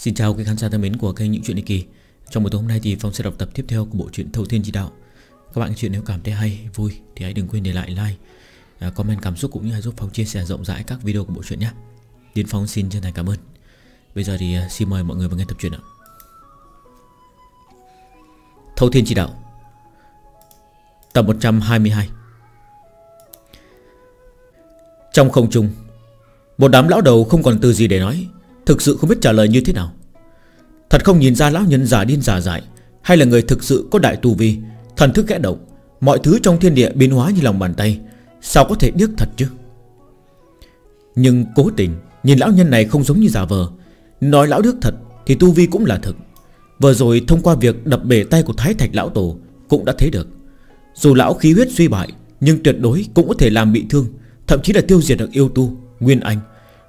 Xin chào quý khán giả thân mến của kênh Những Chuyện Đi Kỳ. Trong buổi tối hôm nay thì Phong sẽ đọc tập tiếp theo của bộ truyện Thâu Thiên Chỉ Đạo. Các bạn chuyện nếu cảm thấy hay, vui thì hãy đừng quên để lại like à, Comment cảm xúc cũng như giúp Phong chia sẻ rộng rãi các video của bộ truyện nhé. Tiến Phong xin chân thành cảm ơn. Bây giờ thì à, xin mời mọi người vào nghe tập truyện ạ. Thâu Thiên Chỉ Đạo Tập 122 Trong không trung Một đám lão đầu không còn từ gì để nói. Thực sự không biết trả lời như thế nào. Thật không nhìn ra lão nhân giả điên giả dại, Hay là người thực sự có đại tu vi, Thần thức kẽ động, Mọi thứ trong thiên địa biến hóa như lòng bàn tay, Sao có thể điếc thật chứ? Nhưng cố tình, Nhìn lão nhân này không giống như giả vờ, Nói lão điếc thật Thì tu vi cũng là thực. Vừa rồi thông qua việc đập bể tay của Thái Thạch Lão Tổ Cũng đã thấy được. Dù lão khí huyết suy bại, Nhưng tuyệt đối cũng có thể làm bị thương, Thậm chí là tiêu diệt được yêu tu, Nguyên Anh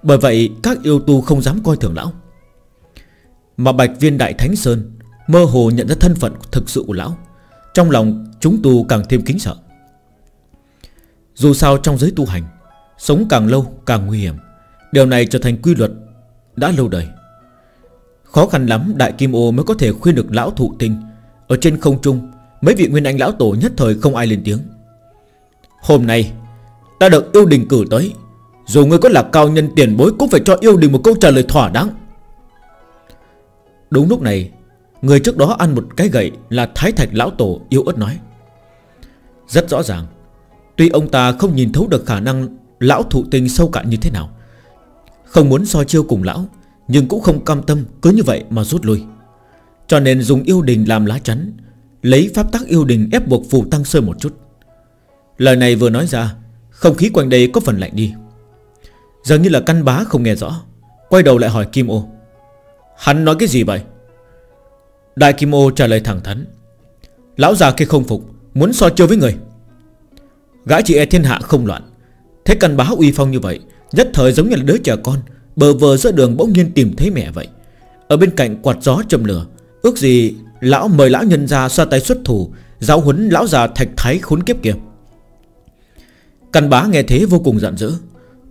bởi vậy các yêu tu không dám coi thường lão. Mà Bạch Viên Đại Thánh Sơn Mơ hồ nhận ra thân phận thực sự của lão. Trong lòng chúng tu càng thêm kính sợ. Dù sao trong giới tu hành, Sống càng lâu càng nguy hiểm. Điều này trở thành quy luật Đã lâu đời. Khó khăn lắm Đại Kim Ô mới có thể khuyên được lão thụ tinh. Ở trên không trung, Mấy vị nguyên anh lão tổ nhất thời không ai lên tiếng. Hôm nay, Ta được yêu đình cử tới dù ngươi có là cao nhân tiền bối Cũng phải cho yêu đình một câu trả lời thỏa đáng. Đúng lúc này, Người trước đó ăn một cái gậy Là Thái Thạch Lão Tổ yêu ớt nói. Rất rõ ràng, Tuy ông ta không nhìn thấu được khả năng Lão thụ tinh sâu cạn như thế nào, Không muốn so chiêu cùng lão, Nhưng cũng không cam tâm cứ như vậy mà rút lui. Cho nên dùng yêu đình làm lá chắn, Lấy pháp tắc yêu đình ép buộc phù tăng sơ một chút. Lời này vừa nói ra, Không khí quanh đây có phần lạnh đi. Dường như là căn bá không nghe rõ. Quay đầu lại hỏi Kim Ô. Hắn nói cái gì vậy? Đại Kim Ô trả lời thẳng thắn. Lão già kia không phục, Muốn so chiêu với người. Gã chị e thiên hạ không loạn. Thế căn bá uy phong như vậy, Nhất thời giống như là đứa trẻ con, Bờ vờ giữa đường bỗng nhiên tìm thấy mẹ vậy. Ở bên cạnh quạt gió châm lửa, Ước gì lão mời lão nhân ra xoa tay xuất thủ, Giáo huấn lão già thạch thái khốn kiếp kia. Căn bá nghe thế vô cùng giận dữ.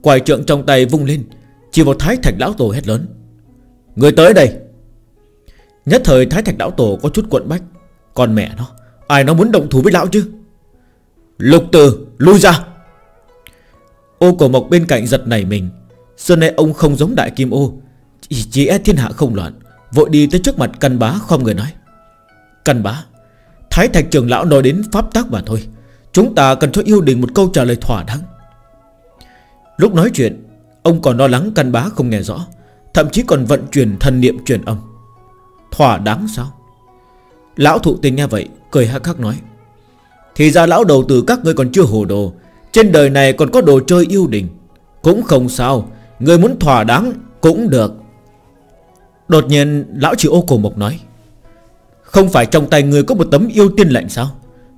Quài trượng trong tay vung lên Chỉ vào Thái Thạch Lão Tổ hét lớn. Người tới đây. Nhất thời Thái Thạch Lão Tổ có chút cuộn bách. Còn mẹ nó Ai nó muốn động thủ với lão chứ? Lục tử lui ra. Ô cổ mộc bên cạnh giật nảy mình. Xưa nay ông không giống đại kim ô. Chỉ, chỉ e thiên hạ không loạn Vội đi tới trước mặt căn bá không người nói. Căn bá Thái thạch trưởng lão nói đến pháp tác mà thôi. Chúng ta cần cho yêu đình một câu trả lời thỏa đáng. Lúc nói chuyện, Ông còn lo lắng căn bá không nghe rõ, Thậm chí còn vận chuyển thần niệm truyền âm. Thỏa đáng sao? Lão thụ tình nghe vậy, Cười hắc hắc nói, Thì ra lão đầu từ các ngươi còn chưa hồ đồ, Trên đời này còn có đồ chơi yêu đình. Cũng không sao, Người muốn thỏa đáng cũng được. Đột nhiên, lão chỉ ô cổ mộc nói, Không phải trong tay người có một tấm yêu tiên lệnh sao?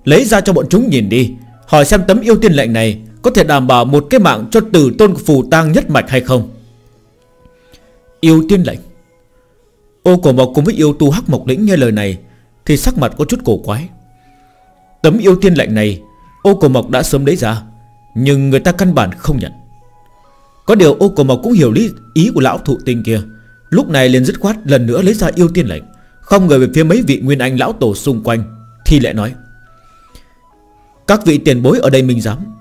Lấy ra cho bọn chúng nhìn đi, Hỏi xem tấm yêu tiên lệnh này có thể đảm bảo một cái mạng cho tử tôn phù tang nhất mạch hay không? Yêu tiên lệnh. Ô cổ mộc cùng với yêu tu hắc mộc lĩnh nghe lời này Thì sắc mặt có chút cổ quái. Tấm yêu tiên lệnh này, Ô cổ mộc đã sớm lấy ra, Nhưng người ta căn bản không nhận. Có điều ô cổ mộc cũng hiểu lý ý của lão thụ tinh kia. Lúc này liền dứt khoát lần nữa lấy ra yêu tiên lệnh, Không ngờ về phía mấy vị nguyên anh lão tổ xung quanh, Thì lại nói, Các vị tiền bối ở đây mình dám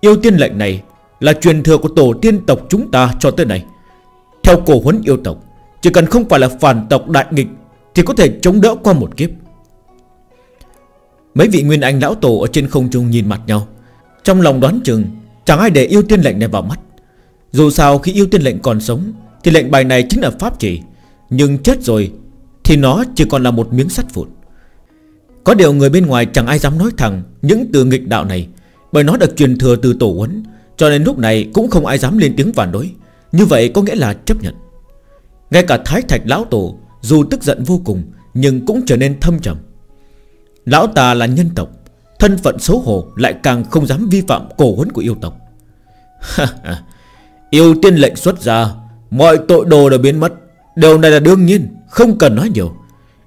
Yêu tiên lệnh này Là truyền thừa của tổ tiên tộc chúng ta cho tới này Theo cổ huấn yêu tộc, Chỉ cần không phải là phản tộc đại nghịch Thì có thể chống đỡ qua một kiếp. Mấy vị nguyên anh lão tổ Ở trên không trung nhìn mặt nhau. Trong lòng đoán chừng, Chẳng ai để yêu tiên lệnh này vào mắt. Dù sao khi yêu tiên lệnh còn sống, Thì lệnh bài này chính là pháp chỉ. Nhưng chết rồi, Thì nó chỉ còn là một miếng sắt vụn Có điều người bên ngoài chẳng ai dám nói thẳng Những từ nghịch đạo này bởi nó được truyền thừa từ tổ huấn, Cho nên lúc này cũng không ai dám lên tiếng phản đối. Như vậy có nghĩa là chấp nhận. Ngay cả Thái Thạch Lão Tổ, Dù tức giận vô cùng, Nhưng cũng trở nên thâm trầm. Lão ta là nhân tộc, Thân phận xấu hổ lại càng không dám vi phạm cổ huấn của yêu tộc. Yêu tiên lệnh xuất ra, Mọi tội đồ đều biến mất. Điều này là đương nhiên, Không cần nói nhiều.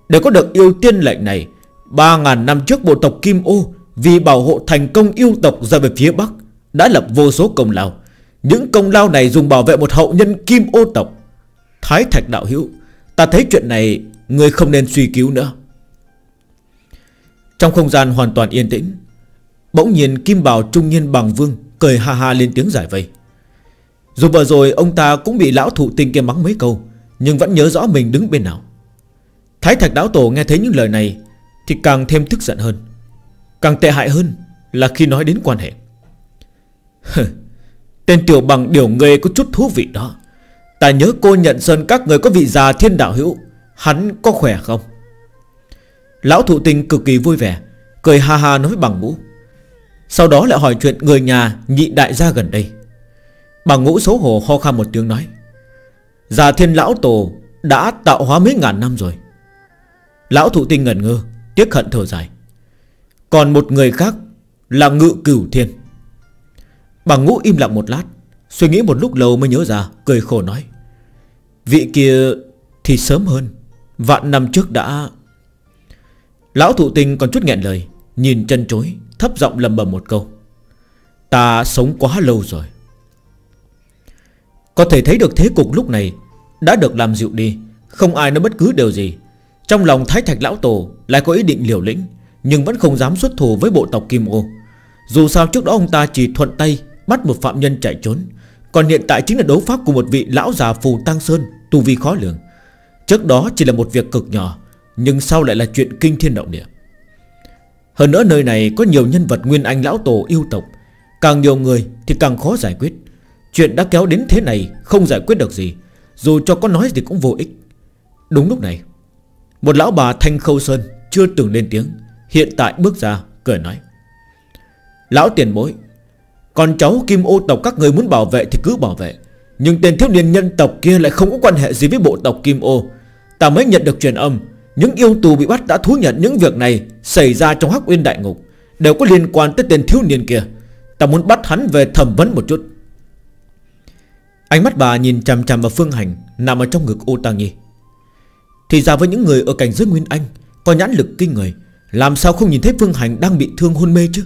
Để có được yêu tiên lệnh này 3.000 năm trước bộ tộc Kim Ô vì bảo hộ thành công yêu tộc ra về phía Bắc, Đã lập vô số công lao. Những công lao này dùng bảo vệ một hậu nhân kim ô tộc, Thái Thạch Đạo Hữu. Ta thấy chuyện này Người không nên suy cứu nữa. Trong không gian hoàn toàn yên tĩnh, Bỗng nhiên Kim Bảo Trung Nhiên Bằng Vương Cười ha ha lên tiếng giải vây. Dù vừa rồi ông ta cũng bị lão thụ tinh kia mắng mấy câu, Nhưng vẫn nhớ rõ mình đứng bên nào. Thái Thạch đạo Tổ nghe thấy những lời này Thì càng thêm tức giận hơn. Càng tệ hại hơn Là khi nói đến quan hệ. Tên tiểu bằng điều người có chút thú vị đó. Ta nhớ cô nhận sơn các người có vị già thiên đạo hữu, Hắn có khỏe không? Lão thụ tinh cực kỳ vui vẻ, Cười ha ha nói với bằng ngũ. Sau đó lại hỏi chuyện người nhà nhị đại gia gần đây. Bằng ngũ xấu hổ ho khan một tiếng nói, Già thiên lão tổ Đã tạo hóa mấy ngàn năm rồi. Lão thụ tinh ngẩn ngơ, Tiếc hận thở dài. Còn một người khác là ngự cửu thiên. Bằng ngũ im lặng một lát, Suy nghĩ một lúc lâu mới nhớ ra, Cười khổ nói. Vị kia thì sớm hơn, Vạn năm trước đã. Lão thụ tinh còn chút nghẹn lời, Nhìn chân chối, Thấp giọng lầm bầm một câu. Ta sống quá lâu rồi. Có thể thấy được thế cục lúc này, Đã được làm dịu đi, Không ai nói bất cứ điều gì. Trong lòng Thái Thạch Lão Tổ Lại có ý định liều lĩnh nhưng vẫn không dám xuất thủ với bộ tộc Kim Ô. Dù sao trước đó ông ta chỉ thuận tay Bắt một phạm nhân chạy trốn, Còn hiện tại chính là đấu pháp của một vị lão già phù Tăng Sơn, Tu vi khó lường. Trước đó chỉ là một việc cực nhỏ, Nhưng sau lại là chuyện kinh thiên động địa. Hơn nữa nơi này có nhiều nhân vật Nguyên Anh Lão Tổ yêu tộc, Càng nhiều người thì càng khó giải quyết. Chuyện đã kéo đến thế này Không giải quyết được gì, Dù cho có nói thì cũng vô ích. Đúng lúc này, Một lão bà Thanh Khâu Sơn Chưa từng lên tiếng. Hiện tại bước ra, cười nói. Lão tiền bối Còn cháu kim ô tộc các người muốn bảo vệ thì cứ bảo vệ. Nhưng tên thiếu niên nhân tộc kia lại không có quan hệ gì với bộ tộc kim ô. Ta mới nhận được truyền âm, Những yêu tù bị bắt đã thú nhận những việc này Xảy ra trong hắc uyên đại ngục, Đều có liên quan tới tên thiếu niên kia. Ta muốn bắt hắn về thẩm vấn một chút. Ánh mắt bà nhìn chằm chằm vào Phương Hành, Nằm ở trong ngực ô ta Nhi. Thì ra với những người ở cảnh giới Nguyên Anh, Có nhãn lực kinh người làm sao không nhìn thấy Phương Hành đang bị thương hôn mê chứ?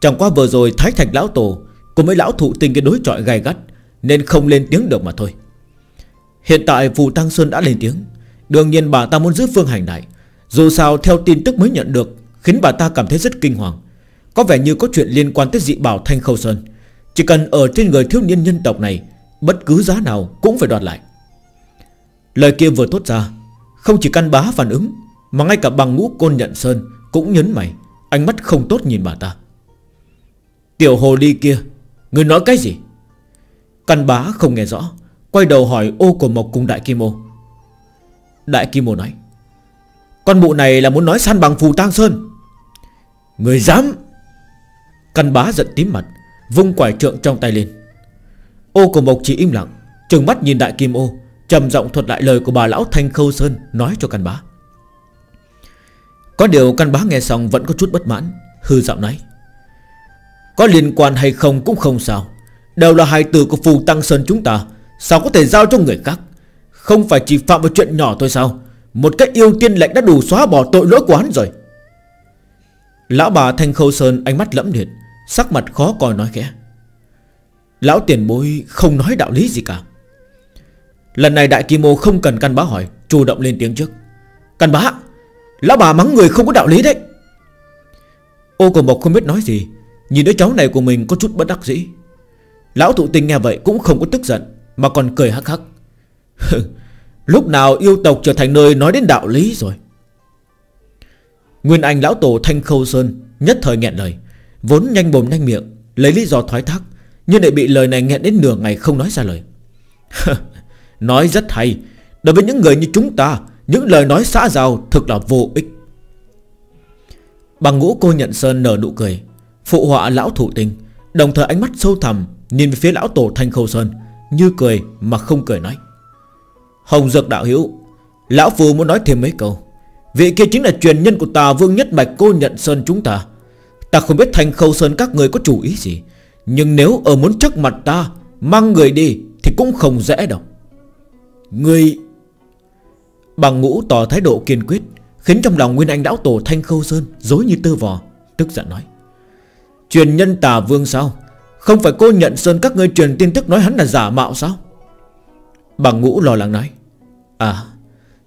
Chẳng qua vừa rồi Thái Thạch Lão Tổ Cùng với Lão Thụ Tình cái đối trọi gai gắt, Nên không lên tiếng được mà thôi. Hiện tại Phù Tăng Xuân đã lên tiếng. Đương nhiên bà ta muốn giữ Phương Hành lại. Dù sao, theo tin tức mới nhận được, Khiến bà ta cảm thấy rất kinh hoàng. Có vẻ như có chuyện liên quan tới dị bảo Thanh Khâu Sơn. Chỉ cần ở trên người thiếu niên nhân tộc này, Bất cứ giá nào cũng phải đoạt lại. Lời kia vừa tốt ra, Không chỉ căn bá phản ứng mà ngay cả bằng ngũ côn nhận Sơn Cũng nhấn mày, Ánh mắt không tốt nhìn bà ta. Tiểu hồ ly kia, Người nói cái gì? Căn bá không nghe rõ, Quay đầu hỏi ô của Mộc cùng Đại Kim Ô. Đại Kim Ô nói, Con mụ này là muốn nói săn bằng phù tang sơn. Người dám? Căn bá giận tím mặt, Vung quải trượng trong tay lên. Ô của Mộc chỉ im lặng, Trừng mắt nhìn Đại Kim Ô, trầm giọng thuật lại lời của bà lão Thanh Khâu Sơn Nói cho căn bá. Có điều căn bá nghe xong vẫn có chút bất mãn, Hư giọng nói. Có liên quan hay không cũng không sao. Đều là hai từ của phù tăng sơn chúng ta. Sao có thể giao cho người khác? Không phải chỉ phạm vào chuyện nhỏ thôi sao? Một cách yêu tiên lệnh đã đủ xóa bỏ tội lỗi của hắn rồi. Lão bà Thanh Khâu Sơn ánh mắt lẫm liệt, Sắc mặt khó coi nói khẽ. Lão tiền bối không nói đạo lý gì cả. Lần này đại kim ô không cần căn bá hỏi, Chủ động lên tiếng trước. Căn bá Lão bà mắng người không có đạo lý đấy. Ô cổ mộc không biết nói gì, Nhìn đứa cháu này của mình có chút bất đắc dĩ. Lão thụ tình nghe vậy cũng không có tức giận, Mà còn cười hắc hắc. Lúc nào yêu tộc trở thành nơi nói đến đạo lý rồi? Nguyên Anh lão tổ Thanh Khâu Sơn Nhất thời nghẹn lời, Vốn nhanh bồm nhanh miệng, Lấy lý do thoái thác, Nhưng lại bị lời này nghẹn đến nửa ngày không nói ra lời. Nói rất hay, Đối với những người như chúng ta những lời nói xã giao thực là vô ích. Bằng ngũ cô nhận Sơn nở nụ cười. Phụ họa lão thủ tình, Đồng thời ánh mắt sâu thẳm Nhìn về phía lão tổ Thanh Khâu Sơn, Như cười mà không cười nói. Hồng Dược đạo hữu, Lão Phù muốn nói thêm mấy câu. Vị kia chính là truyền nhân của tà vương nhất bạch cô nhận Sơn chúng ta. Ta không biết Thanh Khâu Sơn các người có chủ ý gì, Nhưng nếu ở muốn trước mặt ta, Mang người đi Thì cũng không dễ đâu. Người Bằng ngũ tỏ thái độ kiên quyết, Khiến trong lòng Nguyên Anh Lão Tổ Thanh Khâu Sơn Dối như tơ vò, Tức giận nói. Truyền nhân tà vương sao? Không phải cô nhận Sơn các ngươi truyền tin tức nói hắn là giả mạo sao? Bằng ngũ lo lắng nói. À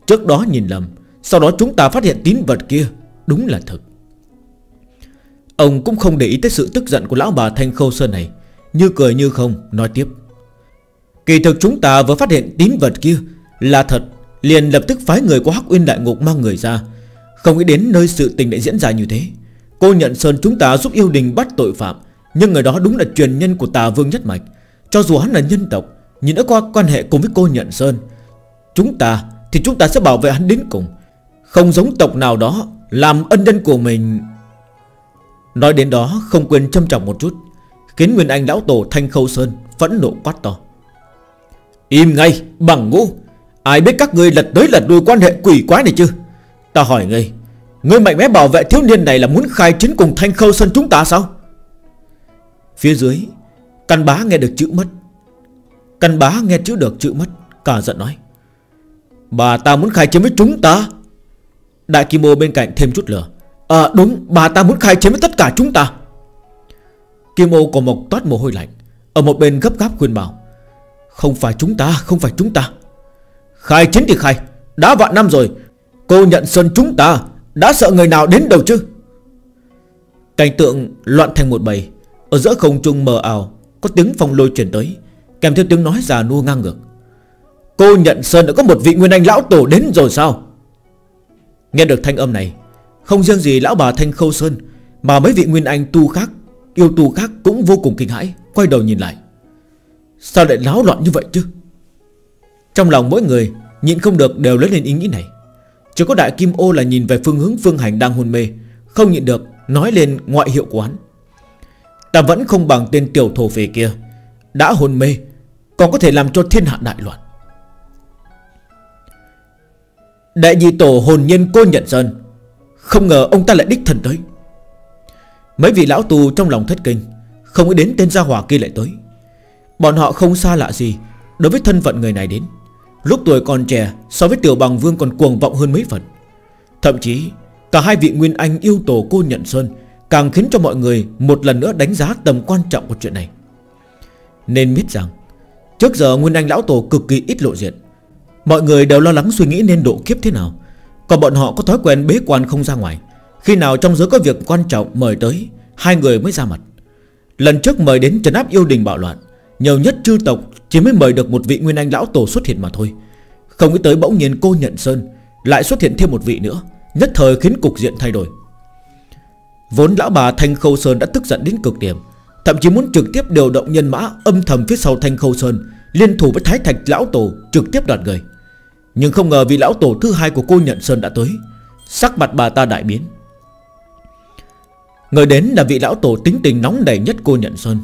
Trước đó nhìn lầm, Sau đó chúng ta phát hiện tín vật kia, Đúng là thật. Ông cũng không để ý tới sự tức giận của lão bà Thanh Khâu Sơn này, Như cười như không, Nói tiếp. Kỳ thực chúng ta vừa phát hiện tín vật kia Là thật Liền lập tức phái người của Hắc Uyên Đại Ngục mang người ra. Không nghĩ đến nơi sự tình lại diễn ra như thế. Cô nhận Sơn chúng ta giúp yêu đình bắt tội phạm, Nhưng người đó đúng là truyền nhân của tà vương nhất mạch. Cho dù hắn là nhân tộc, Nhưng đã qua quan hệ cùng với cô nhận Sơn. Chúng ta thì chúng ta sẽ bảo vệ hắn đến cùng. Không giống tộc nào đó Làm ân nhân của mình. Nói đến đó, không quên châm trọng một chút. Khiến Nguyên Anh lão tổ Thanh Khâu Sơn Phẫn nộ quát to. Im ngay, bằng ngu. Ai biết các ngươi lật tới lật đuôi quan hệ quỷ quái này chứ? Ta hỏi ngươi Ngươi mạnh mẽ bảo vệ thiếu niên này là muốn khai chiến cùng Thanh Khâu sân chúng ta sao? Phía dưới, Căn bá nghe được chữ mất. Căn bá nghe chữ được chữ mất, Cả giận nói, Bà ta muốn khai chiến với chúng ta? Đại Kim Ô bên cạnh thêm chút lửa À đúng, bà ta muốn khai chiến với tất cả chúng ta. Kim ô của mộc toát mồ hôi lạnh, Ở một bên gấp gáp khuyên bảo, Không phải chúng ta, không phải chúng ta. Khai chiến thì khai. Đã vạn năm rồi, Cô nhận sơn chúng ta, Đã sợ người nào đến đâu chứ? Cảnh tượng loạn thành một bầy. Ở giữa không trung mờ ảo, Có tiếng phong lôi chuyển tới, Kèm theo tiếng nói già nua ngang ngược. Cô nhận sơn đã có một vị nguyên anh lão tổ đến rồi sao? Nghe được thanh âm này, không riêng gì lão bà Thanh Khâu Sơn, Mà mấy vị nguyên anh tu khác, Yêu tu khác cũng vô cùng kinh hãi, Quay đầu nhìn lại. Sao lại náo loạn như vậy chứ? Trong lòng mỗi người, Nhịn không được đều lớn lên ý nghĩ này. Chỉ có đại kim ô là nhìn về phương hướng phương hành đang hôn mê, Không nhịn được Nói lên ngoại hiệu của hắn. Ta vẫn không bằng tên tiểu thổ về kia, Đã hôn mê, Còn có thể làm cho thiên hạ đại loạn. Đại dị tổ hồn nhân cô nhận sơn, không ngờ ông ta lại đích thần tới. Mấy vị lão tù trong lòng thất kinh, Không nghĩ đến tên gia hỏa kia lại tới. Bọn họ không xa lạ gì Đối với thân phận người này đến. Lúc tuổi còn trẻ, So với tiểu bằng vương còn cuồng vọng hơn mấy phần. Thậm chí, Cả hai vị nguyên anh yêu tổ cô nhận sơn Càng khiến cho mọi người Một lần nữa đánh giá tầm quan trọng của chuyện này. Nên biết rằng, Trước giờ nguyên anh lão tổ cực kỳ ít lộ diện. Mọi người đều lo lắng suy nghĩ nên độ kiếp thế nào. Còn bọn họ có thói quen bế quan không ra ngoài. Khi nào trong giới có việc quan trọng mời tới, Hai người mới ra mặt. Lần trước mời đến trấn áp yêu đình bạo loạn, Nhiều nhất chư tộc chỉ mới mời được một vị nguyên anh lão tổ xuất hiện mà thôi. Không nghĩ tới bỗng nhiên cô nhận sơn Lại xuất hiện thêm một vị nữa, Nhất thời khiến cục diện thay đổi. Vốn lão bà Thanh Khâu Sơn đã tức giận đến cực điểm, Thậm chí muốn trực tiếp điều động nhân mã Âm thầm phía sau Thanh Khâu Sơn, Liên thủ với Thái Thạch Lão Tổ trực tiếp đoạt người. Nhưng không ngờ vị lão tổ thứ hai của cô Nhận Sơn đã tới, Sắc mặt bà ta đại biến. Người đến là vị lão tổ tính tình nóng đầy nhất cô Nhận Sơn,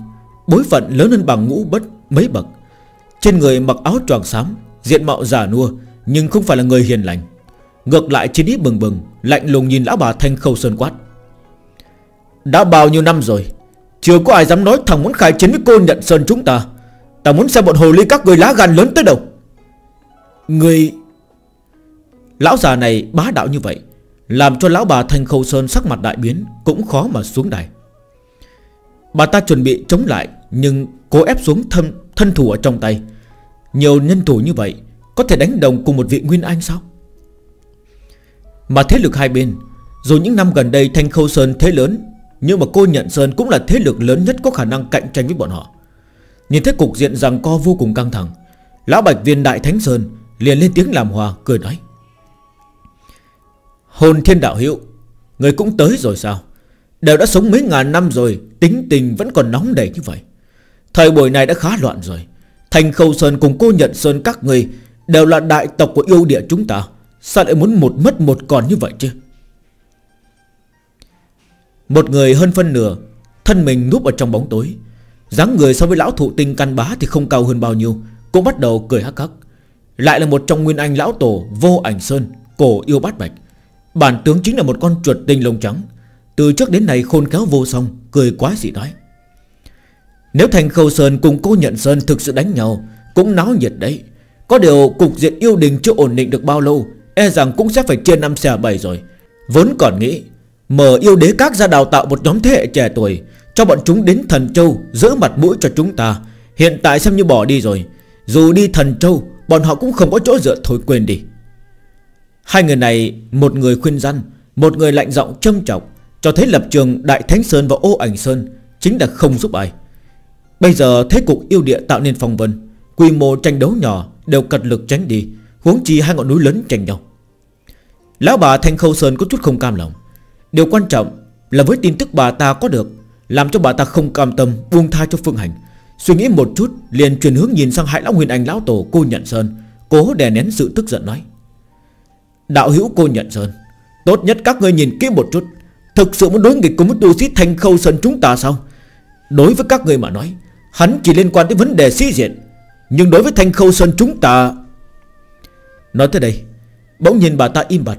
Bối phận lớn hơn bằng ngũ bất mấy bậc. Trên người mặc áo tròn xám Diện mạo giả nua Nhưng không phải là người hiền lành. Ngược lại trên ý bừng bừng Lạnh lùng nhìn lão bà Thanh Khâu Sơn quát. Đã bao nhiêu năm rồi Chưa có ai dám nói thằng muốn khai chiến với cô Nhận Sơn chúng ta. Ta muốn xem bọn hồ ly các người lá gan lớn tới đâu. Người Lão già này bá đạo như vậy Làm cho lão bà Thanh Khâu Sơn sắc mặt đại biến Cũng khó mà xuống đài. Bà ta chuẩn bị chống lại Nhưng cố ép xuống thân, thân thủ ở trong tay. Nhiều nhân thủ như vậy Có thể đánh đồng cùng một vị Nguyên Anh sao? Mà thế lực hai bên, Dù những năm gần đây Thanh Khâu Sơn thế lớn, Nhưng mà cô nhận Sơn cũng là thế lực lớn nhất Có khả năng cạnh tranh với bọn họ. Nhìn thấy cục diện rằng co vô cùng căng thẳng, Lão Bạch Viên Đại Thánh Sơn Liền lên tiếng làm hòa, cười nói. Hồn thiên đạo hiệu Người cũng tới rồi sao? Đều đã sống mấy ngàn năm rồi, Tính tình vẫn còn nóng đầy như vậy. Thời buổi này đã khá loạn rồi Thành Khâu Sơn cùng cô nhận Sơn các người Đều là đại tộc của yêu địa chúng ta. Sao lại muốn một mất một còn như vậy chứ? Một người hơn phân nửa, Thân mình núp ở trong bóng tối. dáng người so với lão thụ tinh căn bá Thì không cao hơn bao nhiêu, Cũng bắt đầu cười hắc hắc. Lại là một trong nguyên anh lão tổ Vô ảnh Sơn, Cổ yêu bát bạch. Bản tướng chính là một con chuột tinh lông trắng. Từ trước đến nay khôn khéo vô song, Cười quá dị nói nếu thành khâu sơn cùng cô nhận sơn Thực sự đánh nhau, Cũng náo nhiệt đấy. Có điều cục diện yêu đình chưa ổn định được bao lâu E rằng cũng sẽ phải chia năm xe bảy rồi. Vốn còn nghĩ, Mở yêu đế các ra đào tạo một nhóm thế hệ trẻ tuổi, Cho bọn chúng đến thần châu Giữ mặt mũi cho chúng ta. Hiện tại xem như bỏ đi rồi. Dù đi thần châu, Bọn họ cũng không có chỗ dựa thôi quên đi. Hai người này, Một người khuyên răn, Một người lạnh giọng châm trọng Cho thấy lập trường Đại Thánh Sơn và Ô Ảnh Sơn Chính là không giúp ai. Bây giờ thế cục yêu địa tạo nên phong vân. Quy mô tranh đấu nhỏ Đều cật lực tránh đi, Huống chi hai ngọn núi lớn tranh nhau. Lão bà Thanh Khâu Sơn có chút không cam lòng. Điều quan trọng là với tin tức bà ta có được, Làm cho bà ta không cam tâm Buông tha cho Phương Hành. Suy nghĩ một chút, liền chuyển hướng nhìn sang hại lão huyền anh lão tổ cô Nhận Sơn. Cố đè nén sự tức giận nói, Đạo hữu cô Nhận Sơn, Tốt nhất các ngươi nhìn kỹ một chút. Thực sự muốn đối nghịch cùng với tu sĩ Thanh Khâu Sơn chúng ta sao? Đối với các người mà nói Hắn chỉ liên quan tới vấn đề sĩ diện. Nhưng đối với Thanh Khâu Sơn chúng ta, Nói tới đây, Bỗng nhìn bà ta im bặt,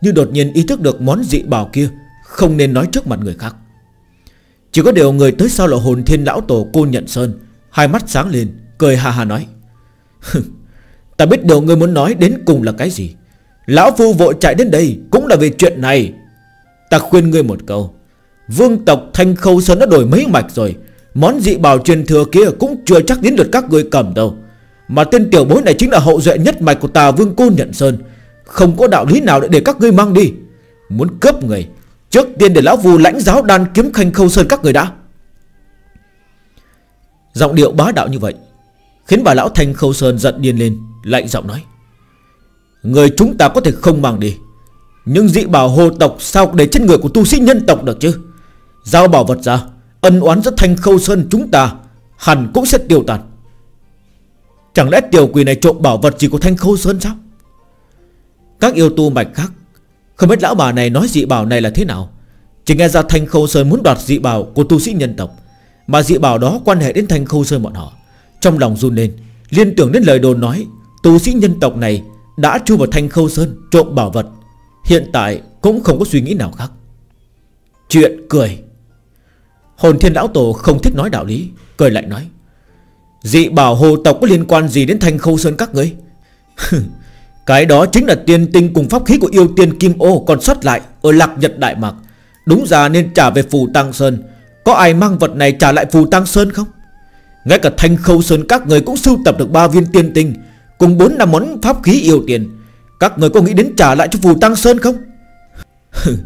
Như đột nhiên ý thức được món dị bảo kia, Không nên nói trước mặt người khác. Chỉ có điều người tới sau là hồn thiên lão tổ cô nhận sơn, Hai mắt sáng lên, Cười hà hà nói Ta biết điều người muốn nói đến cùng là cái gì. Lão phu vội chạy đến đây Cũng là vì chuyện này. Ta khuyên ngươi một câu, Vương tộc Thanh Khâu Sơn đã đổi mấy mạch rồi Món dị bảo truyền thừa kia cũng chưa chắc đến lượt các người cầm đâu. Mà tên tiểu bối này chính là hậu duệ nhất mạch của tà vương cô nhận sơn. Không có đạo lý nào để, để các ngươi mang đi. Muốn cướp người Trước tiên để lão vù lãnh giáo đan kiếm khanh khâu sơn các người đã. Giọng điệu bá đạo như vậy Khiến bà lão thanh khâu sơn giận điên lên Lạnh giọng nói. Người chúng ta có thể không mang đi Nhưng dị bảo hồ tộc Sao để trên người của tu sĩ nhân tộc được chứ? Giao bảo vật ra Ân oán giữa thanh khâu sơn chúng ta, Hẳn cũng sẽ tiêu tàn. Chẳng lẽ tiểu quỷ này trộm bảo vật chỉ của thanh khâu sơn sao? Các yêu tu mạch khác, Không biết lão bà này nói dị bảo này là thế nào. Chỉ nghe ra thanh khâu sơn muốn đoạt dị bảo Của tu sĩ nhân tộc, Mà dị bảo đó quan hệ đến thanh khâu sơn bọn họ. Trong lòng run lên, Liên tưởng đến lời đồn nói, Tu sĩ nhân tộc này đã chui vào thanh khâu sơn trộm bảo vật. Hiện tại cũng không có suy nghĩ nào khác. Chuyện cười. Hồn thiên lão tổ không thích nói đạo lý, Cười lại nói, Dị bảo hồ tộc có liên quan gì đến thanh khâu sơn các ngươi? Cái đó chính là tiên tinh cùng pháp khí của yêu tiên Kim Ô Còn sót lại ở lạc nhật Đại Mạc. Đúng ra nên trả về phù Tăng Sơn. Có ai mang vật này trả lại phù Tăng Sơn không? Ngay cả thanh khâu sơn các người cũng sưu tập được ba viên tiên tinh, Cùng bốn năm món pháp khí yêu tiền. Các người có nghĩ đến trả lại cho phù Tăng Sơn không?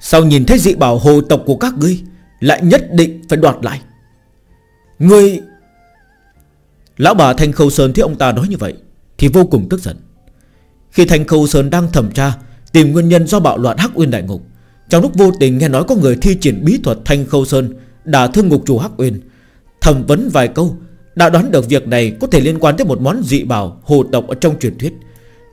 Sao nhìn thấy dị bảo hồ tộc của các ngươi? Lại nhất định phải đoạt lại. Người Lão bà Thanh Khâu Sơn thấy ông ta nói như vậy Thì vô cùng tức giận. Khi Thanh Khâu Sơn đang thẩm tra, Tìm nguyên nhân do bạo loạn Hắc Uyên Đại Ngục, Trong lúc vô tình nghe nói có người thi triển bí thuật Thanh Khâu Sơn Đã thương ngục chủ Hắc Uyên, Thẩm vấn vài câu, Đã đoán được việc này có thể liên quan tới một món dị bảo Hồ tộc ở trong truyền thuyết.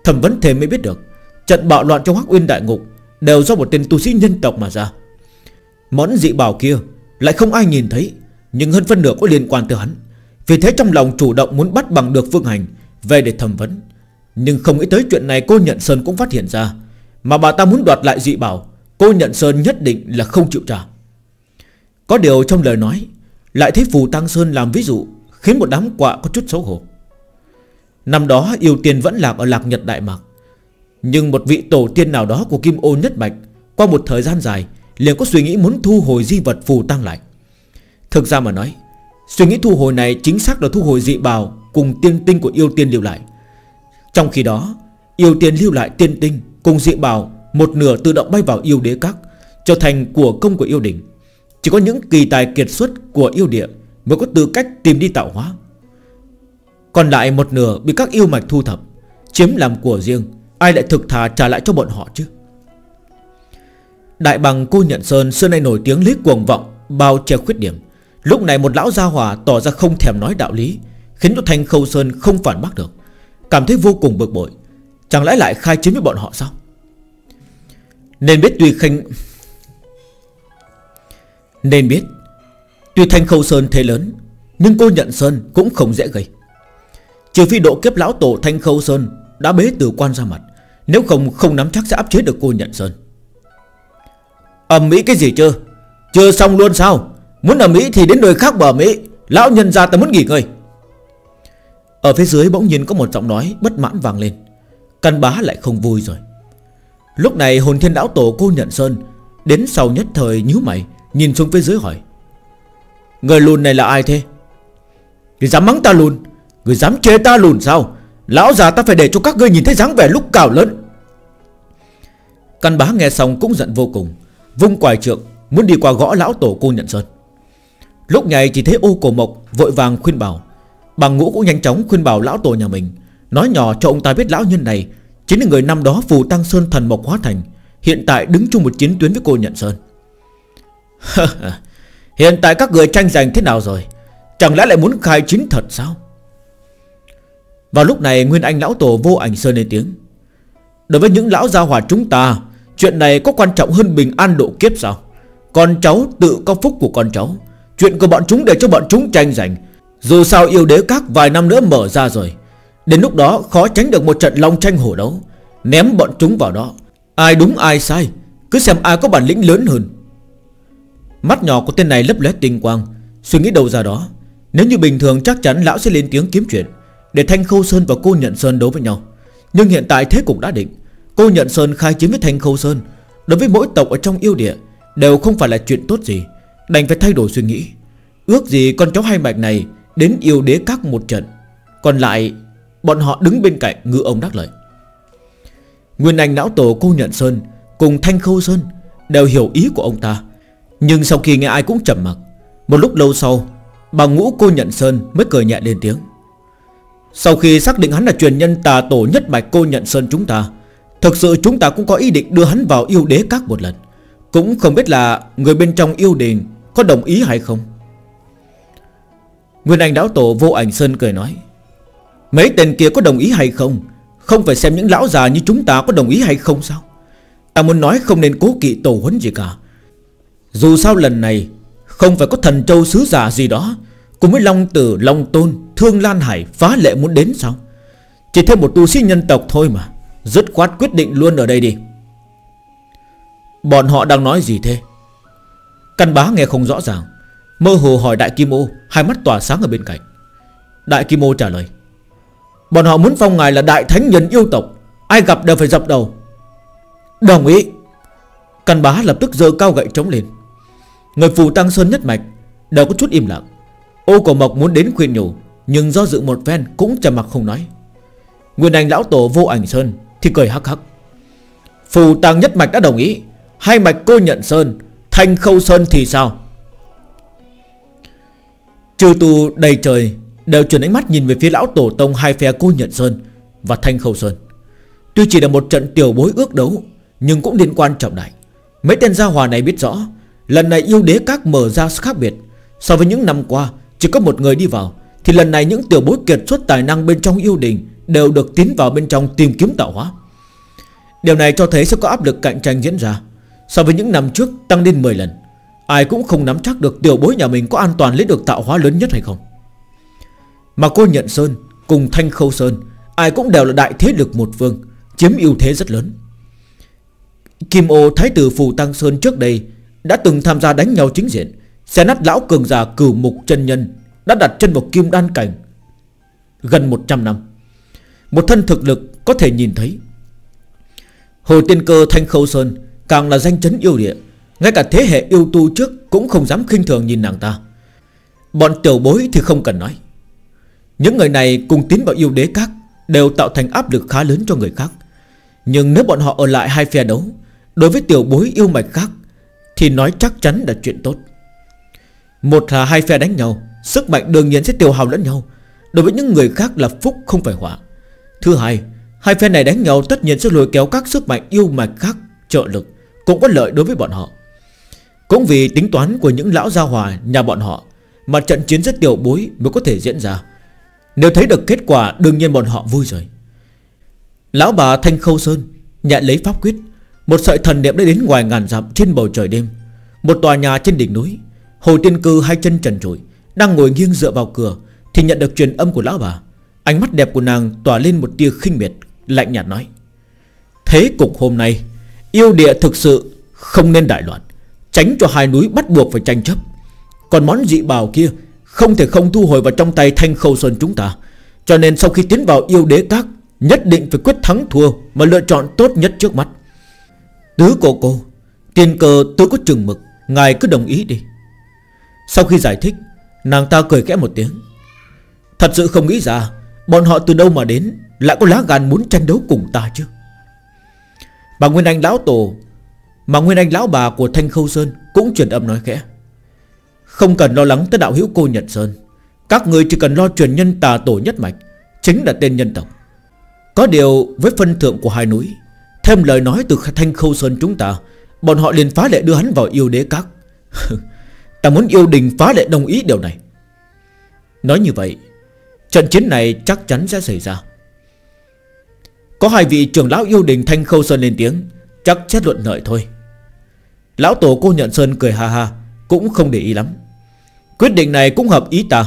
Thẩm vấn thêm mới biết được, Trận bạo loạn trong Hắc Uyên Đại Ngục Đều do một tên tu sĩ nhân tộc mà ra. Món dị bảo kia Lại không ai nhìn thấy, Nhưng hơn phân nửa có liên quan tới hắn. Vì thế trong lòng chủ động muốn bắt bằng được Phương Hành, Về để thẩm vấn. Nhưng không nghĩ tới chuyện này cô Nhận Sơn cũng phát hiện ra. Mà bà ta muốn đoạt lại dị bảo, Cô Nhận Sơn nhất định là không chịu trả. Có điều trong lời nói, Lại thấy Phù Tăng Sơn làm ví dụ, Khiến một đám quạ có chút xấu hổ. Năm đó, yêu tiên vẫn lạc ở Lạc Nhật Đại Mạc. Nhưng một vị tổ tiên nào đó của Kim Ô Nhất Bạch, Qua một thời gian dài liền có suy nghĩ muốn thu hồi di vật phù tăng lại? Thực ra mà nói, Suy nghĩ thu hồi này chính xác là thu hồi dị bào Cùng tiên tinh của yêu tiên lưu lại. Trong khi đó, Yêu tiên lưu lại tiên tinh Cùng dị bào Một nửa tự động bay vào yêu đế các, Trở thành của công của yêu đỉnh. Chỉ có những kỳ tài kiệt xuất của yêu địa Mới có tư cách tìm đi tạo hóa. Còn lại một nửa bị các yêu mạch thu thập, Chiếm làm của riêng, Ai lại thực thà trả lại cho bọn họ chứ? Đại bằng cô nhận sơn Xưa nay nổi tiếng lý cuồng vọng, Bao che khuyết điểm. Lúc này một lão gia hỏa tỏ ra không thèm nói đạo lý, Khiến cho Thanh Khâu Sơn không phản bác được. Cảm thấy vô cùng bực bội. Chẳng lẽ lại khai chiến với bọn họ sao? Nên biết tuy khanh Nên biết, Tuy Thanh Khâu Sơn thế lớn, Nhưng cô nhận Sơn cũng không dễ gây. Trừ phi độ kiếp lão tổ Thanh Khâu Sơn Đã bế từ quan ra mặt, Nếu không không nắm chắc sẽ áp chế được cô nhận Sơn. Ẩm Mỹ cái gì chưa? Chưa xong luôn sao? Muốn Ẩm Mỹ thì đến nơi khác bờ Mỹ. Lão nhân ra ta muốn nghỉ ngơi. Ở phía dưới bỗng nhiên có một giọng nói Bất mãn vang lên. Căn bá lại không vui rồi. Lúc này hồn thiên lão tổ cô nhận sơn, Đến sau nhất thời nhíu mày, Nhìn xuống phía dưới hỏi. Người lùn này là ai thế? Người dám mắng ta lùn? Người dám chê ta lùn sao? Lão già ta phải để cho các ngươi nhìn thấy dáng vẻ lúc cào lớn. Căn bá nghe xong cũng giận vô cùng. Vung quài trượng, Muốn đi qua gõ lão tổ cô nhận sơn. Lúc này chỉ thấy ô cổ mộc Vội vàng khuyên bảo. Bằng ngũ cũng nhanh chóng khuyên bảo lão tổ nhà mình, Nói nhỏ cho ông ta biết lão nhân này Chính là người năm đó phù tăng sơn thần mộc hóa thành, Hiện tại đứng chung một chiến tuyến với cô nhận sơn. Hiện tại các người tranh giành thế nào rồi? Chẳng lẽ lại muốn khai chính thật sao? Vào lúc này Nguyên Anh lão tổ vô ảnh sơn lên tiếng. Đối với những lão gia hỏa chúng ta Chuyện này có quan trọng hơn bình an độ kiếp sao? Con cháu tự có phúc của con cháu. Chuyện của bọn chúng để cho bọn chúng tranh giành. Dù sao yêu đế các vài năm nữa mở ra rồi. Đến lúc đó khó tránh được một trận long tranh hổ đấu. Ném bọn chúng vào đó. Ai đúng, ai sai. Cứ xem ai có bản lĩnh lớn hơn. Mắt nhỏ của tên này lấp lóe tinh quang. Suy nghĩ đầu ra đó. Nếu như bình thường chắc chắn lão sẽ lên tiếng kiếm chuyện. Để Thanh Khâu Sơn và cô Nhận Sơn đấu với nhau. Nhưng hiện tại thế cục đã định. Cô Nhận Sơn khai chiến với Thanh Khâu Sơn. Đối với mỗi tộc ở trong yêu địa, Đều không phải là chuyện tốt gì. Đành phải thay đổi suy nghĩ. Ước gì con cháu hai mạch này Đến yêu đế các một trận. Còn lại, Bọn họ đứng bên cạnh ngư ông đắc lợi. Nguyên Anh lão tổ cô Nhận Sơn Cùng Thanh Khâu Sơn Đều hiểu ý của ông ta. Nhưng sau khi nghe ai cũng trầm mặc, Một lúc lâu sau, Bà ngũ cô Nhận Sơn mới cười nhẹ lên tiếng. Sau khi xác định hắn là truyền nhân tà tổ nhất bạch cô Nhận Sơn chúng ta Thực sự chúng ta cũng có ý định đưa hắn vào yêu đế các một lần. Cũng không biết là Người bên trong yêu đình Có đồng ý hay không. Nguyên Anh Lão Tổ vô ảnh Sơn cười nói Mấy tên kia có đồng ý hay không? Không phải xem những lão già như chúng ta có đồng ý hay không sao? Ta muốn nói không nên cố kỵ tổ huấn gì cả. Dù sao lần này Không phải có thần châu sứ giả gì đó Cùng với Long Tử, Long Tôn Thương Lan Hải phá lệ muốn đến sao? Chỉ thêm một tu sĩ nhân tộc thôi mà. Dứt khoát quyết định luôn ở đây đi. Bọn họ đang nói gì thế? Căn bá nghe không rõ ràng, Mơ hồ hỏi Đại Kim Ô, Hai mắt tỏa sáng ở bên cạnh. Đại Kim Ô trả lời, Bọn họ muốn phong ngài là đại thánh nhân yêu tộc, Ai gặp đều phải dập đầu. Đồng ý. Căn bá lập tức dơ cao gậy trống lên. Người phù tăng sơn nhất mạch Đều có chút im lặng. Ô cổ mộc muốn đến khuyên nhủ, Nhưng do dự một ven cũng trầm mặc không nói. Nguyên Anh lão tổ vô ảnh sơn thì cười hắc hắc. Phù tăng nhất mạch đã đồng ý. Hai mạch cô nhận sơn, Thanh khâu sơn thì sao? Trừ tù đầy trời Đều chuyển ánh mắt nhìn về phía lão tổ tông Hai phe cô nhận sơn Và thanh khâu sơn. Tuy chỉ là một trận tiểu bối ước đấu, Nhưng cũng liên quan trọng đại. Mấy tên gia hòa này biết rõ, Lần này yêu đế các mở ra khác biệt. So với những năm qua, Chỉ có một người đi vào, Thì lần này những tiểu bối kiệt xuất tài năng bên trong yêu đình Đều được tiến vào bên trong tìm kiếm tạo hóa. Điều này cho thấy sẽ có áp lực cạnh tranh diễn ra. So với những năm trước, tăng lên 10 lần. Ai cũng không nắm chắc được tiểu bối nhà mình có an toàn lấy được tạo hóa lớn nhất hay không. Mà cô nhận Sơn Cùng Thanh Khâu Sơn, Ai cũng đều là đại thế lực một vương Chiếm ưu thế rất lớn. Kim ô Thái tử Phù Tăng Sơn trước đây Đã từng tham gia đánh nhau chính diện Xe nát lão cường già cửu mục chân nhân, Đã đặt chân vào kim đan cảnh Gần 100 năm. Một thân thực lực có thể nhìn thấy Hồ Tiên Cơ, Thanh Khâu Sơn Càng là danh chấn yêu địa. Ngay cả thế hệ yêu tu trước Cũng không dám khinh thường nhìn nàng ta. Bọn tiểu bối thì không cần nói. Những người này cùng tiến vào yêu đế các Đều tạo thành áp lực khá lớn cho người khác. Nhưng nếu bọn họ ở lại hai phe đấu, Đối với tiểu bối yêu mạch khác Thì nói chắc chắn là chuyện tốt. Một là hai phe đánh nhau, Sức mạnh đương nhiên sẽ tiêu hào lẫn nhau. Đối với những người khác là phúc không phải họa. Thứ hai Hai phe này đánh nhau tất nhiên sẽ lôi kéo các sức mạnh yêu mạch khác trợ lực, Cũng có lợi đối với bọn họ. Cũng vì tính toán của những lão gia hòa nhà bọn họ, Mà trận chiến rất tiểu bối mới có thể diễn ra. Nếu thấy được kết quả, đương nhiên bọn họ vui rồi. Lão bà Thanh Khâu Sơn Nhận lấy pháp quyết, Một sợi thần niệm đã đến ngoài ngàn dặm trên bầu trời đêm. Một tòa nhà trên đỉnh núi, Hồ Tiên Cư hai chân trần trụi, Đang ngồi nghiêng dựa vào cửa Thì nhận được truyền âm của lão bà. Ánh mắt đẹp của nàng tỏa lên một tia khinh miệt. Lạnh nhạt nói, Thế cục hôm nay, Yêu địa thực sự không nên đại loạn, Tránh cho hai núi bắt buộc phải tranh chấp. Còn món dị bào kia Không thể không thu hồi vào trong tay thanh khâu sơn chúng ta. Cho nên sau khi tiến vào yêu đế các, Nhất định phải quyết thắng thua Mà lựa chọn tốt nhất trước mắt. Tứ cô cô Tiền cờ tôi có chừng mực, Ngài cứ đồng ý đi. Sau khi giải thích, Nàng ta cười khẽ một tiếng. Thật sự không nghĩ ra, Bọn họ từ đâu mà đến lại có lá gan muốn tranh đấu cùng ta chứ? Mà Nguyên Anh Lão Tổ, Mà Nguyên Anh Lão Bà của Thanh Khâu Sơn Cũng truyền âm nói khẽ. Không cần lo lắng tới đạo hữu cô Nhật Sơn. Các người chỉ cần lo truyền nhân tà tổ nhất mạch, Chính là tên nhân tộc. Có điều với phân thượng của hai núi, Thêm lời nói từ Thanh Khâu Sơn chúng ta, Bọn họ liền phá lệ đưa hắn vào yêu đế các. Ta muốn yêu đình phá lệ đồng ý điều này. Nói như vậy, Trận chiến này chắc chắn sẽ xảy ra. Có hai vị trưởng lão yêu đình Thanh Khâu Sơn lên tiếng, Chắc chết luận lợi thôi. Lão tổ cô nhận Sơn cười ha ha, Cũng không để ý lắm. Quyết định này cũng hợp ý ta,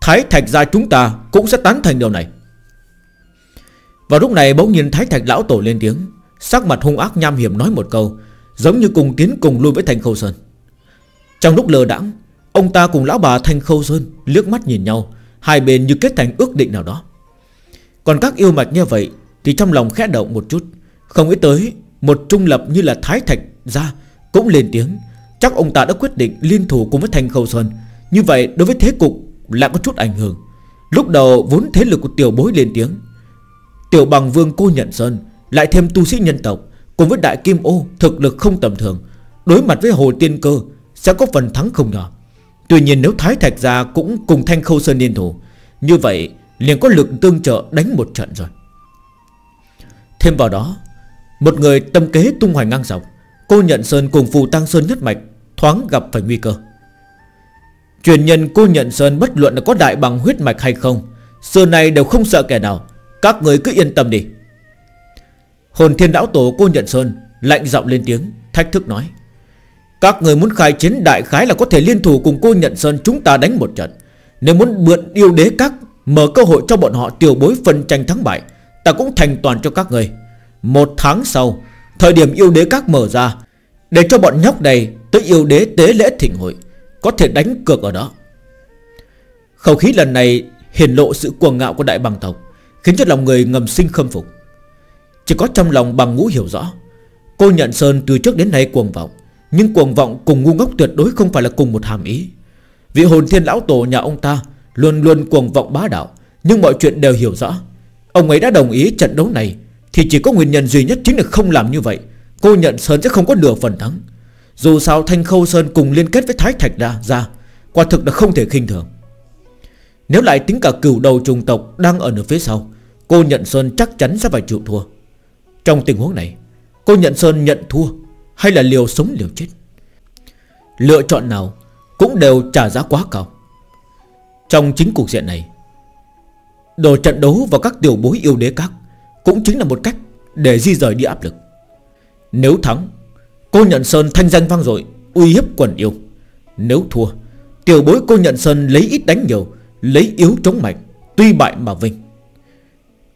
Thái Thạch gia chúng ta cũng sẽ tán thành điều này. Vào lúc này bỗng nhiên Thái Thạch lão tổ lên tiếng, Sắc mặt hung ác nham hiểm nói một câu, Giống như cùng tiến cùng lui với Thanh Khâu Sơn. Trong lúc lờ đãng, Ông ta cùng lão bà Thanh Khâu Sơn liếc mắt nhìn nhau, Hai bên như kết thành ước định nào đó. Còn các yêu mạch như vậy thì trong lòng khẽ động một chút. Không nghĩ tới, Một trung lập như là Thái Thạch ra Cũng lên tiếng. Chắc ông ta đã quyết định liên thủ cùng với Thanh Khâu Sơn Như vậy, đối với thế cục lại có chút ảnh hưởng. Lúc đầu vốn thế lực của tiểu bối lên tiếng. Tiểu bằng vương cô nhận Sơn Lại thêm tu sĩ nhân tộc Cùng với đại kim ô thực lực không tầm thường. Đối mặt với hồ tiên cơ Sẽ có phần thắng không nhỏ. Tuy nhiên nếu Thái Thạch gia cũng cùng Thanh Khâu Sơn liên thủ, Như vậy liền có lực tương trợ đánh một trận rồi. Thêm vào đó, Một người tâm kế tung hoành ngang dọc, Cô nhận Sơn cùng Phù Tăng Sơn nhất mạch Thoáng gặp phải nguy cơ. Truyền nhân cô nhận Sơn bất luận là có đại bằng huyết mạch hay không, Xưa này đều không sợ kẻ nào, Các người cứ yên tâm đi. Hồn thiên đảo tổ cô nhận Sơn Lạnh giọng lên tiếng, Thách thức nói, Các người muốn khai chiến đại khái là có thể liên thủ cùng cô nhận Sơn Chúng ta đánh một trận. Nếu muốn mượn yêu đế các, Mở cơ hội cho bọn họ tiểu bối phân tranh thắng bại Ta cũng thành toàn cho các người. Một tháng sau, Thời điểm yêu đế các mở ra, Để cho bọn nhóc này tới yêu đế tế lễ thịnh hội, Có thể đánh cược ở đó. Khẩu khí lần này hiển lộ sự cuồng ngạo của đại bằng tộc, Khiến cho lòng người ngầm sinh khâm phục. Chỉ có trong lòng bằng ngũ hiểu rõ, Cô nhận Sơn từ trước đến nay cuồng vọng, Nhưng cuồng vọng cùng ngu ngốc tuyệt đối không phải là cùng một hàm ý. Vị hồn thiên lão tổ nhà ông ta Luôn luôn cuồng vọng bá đạo, Nhưng mọi chuyện đều hiểu rõ. Ông ấy đã đồng ý trận đấu này Thì chỉ có nguyên nhân duy nhất chính là không làm như vậy. Cô nhận Sơn sẽ không có nửa phần thắng. Dù sao Thanh Khâu Sơn cùng liên kết với Thái Thạch ra, ra Quả thực là không thể khinh thường. Nếu lại tính cả cửu đầu trùng tộc Đang ở nửa phía sau Cô nhận Sơn chắc chắn sẽ phải chịu thua. Trong tình huống này Cô nhận Sơn nhận thua Hay là liều sống liều chết? Lựa chọn nào Cũng đều trả giá quá cao. Trong chính cuộc diện này Đồ trận đấu vào các tiểu bối yêu đế các Cũng chính là một cách Để di rời đi áp lực. Nếu thắng, Cô nhận Sơn thanh danh vang dội, Uy hiếp quần yêu. Nếu thua, Tiểu bối cô nhận Sơn lấy ít đánh nhiều, Lấy yếu chống mạnh, Tuy bại mà vinh.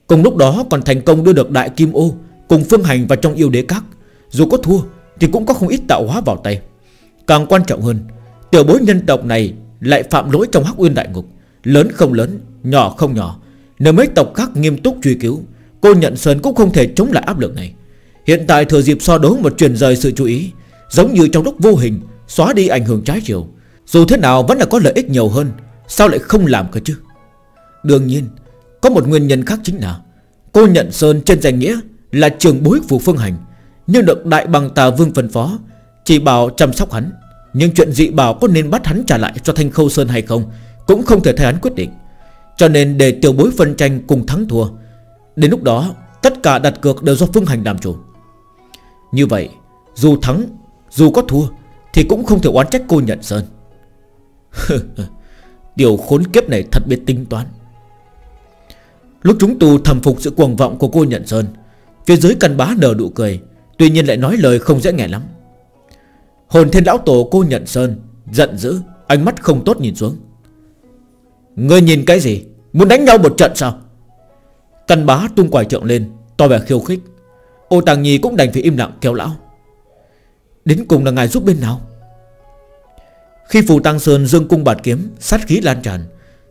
Cùng lúc đó còn thành công đưa được đại kim ô Cùng phương hành vào trong yêu đế các Dù có thua thì cũng có không ít tạo hóa vào tay. Càng quan trọng hơn, Tiểu bối nhân tộc này lại phạm lỗi trong hắc uyên đại ngục, Lớn không lớn, Nhỏ không nhỏ. Nếu mấy tộc khác nghiêm túc truy cứu. Cô nhận Sơn cũng không thể chống lại áp lực này. Hiện tại thừa dịp so đấu một truyền rời sự chú ý, Giống như trong lúc vô hình, Xóa đi ảnh hưởng trái chiều. Dù thế nào vẫn là có lợi ích nhiều hơn, Sao lại không làm cơ chứ? Đương nhiên, Có một nguyên nhân khác chính là Cô nhận Sơn trên danh nghĩa Là trường bối phụ phương hành, Nhưng được đại bằng tà vương phân phó, Chỉ bảo chăm sóc hắn. Nhưng chuyện dị bảo có nên bắt hắn trả lại cho Thanh Khâu Sơn hay không Cũng không thể thay hắn quyết định. Cho nên để tiểu bối phân tranh cùng thắng thua, Đến lúc đó Tất cả đặt cược đều do phương hành làm chủ. Như vậy, Dù thắng, Dù có thua, Thì cũng không thể oán trách cô nhận Sơn. Điều khốn kiếp này thật biết tính toán. Lúc chúng tù thầm phục sự cuồng vọng của cô nhận Sơn, Phía dưới căn bá nở nụ cười, Tuy nhiên lại nói lời không dễ nghe lắm. Hồn thiên lão tổ cô nhận Sơn Giận dữ, Ánh mắt không tốt nhìn xuống. Ngươi nhìn cái gì? Muốn đánh nhau một trận sao? Căn bá tung quải trượng lên, To vẻ khiêu khích. Ô Tàng Nhi cũng đành phải im lặng kéo lão. Đến cùng là ngài giúp bên nào? Khi Phù Tăng Sơn dương cung bạt kiếm, Sát khí lan tràn,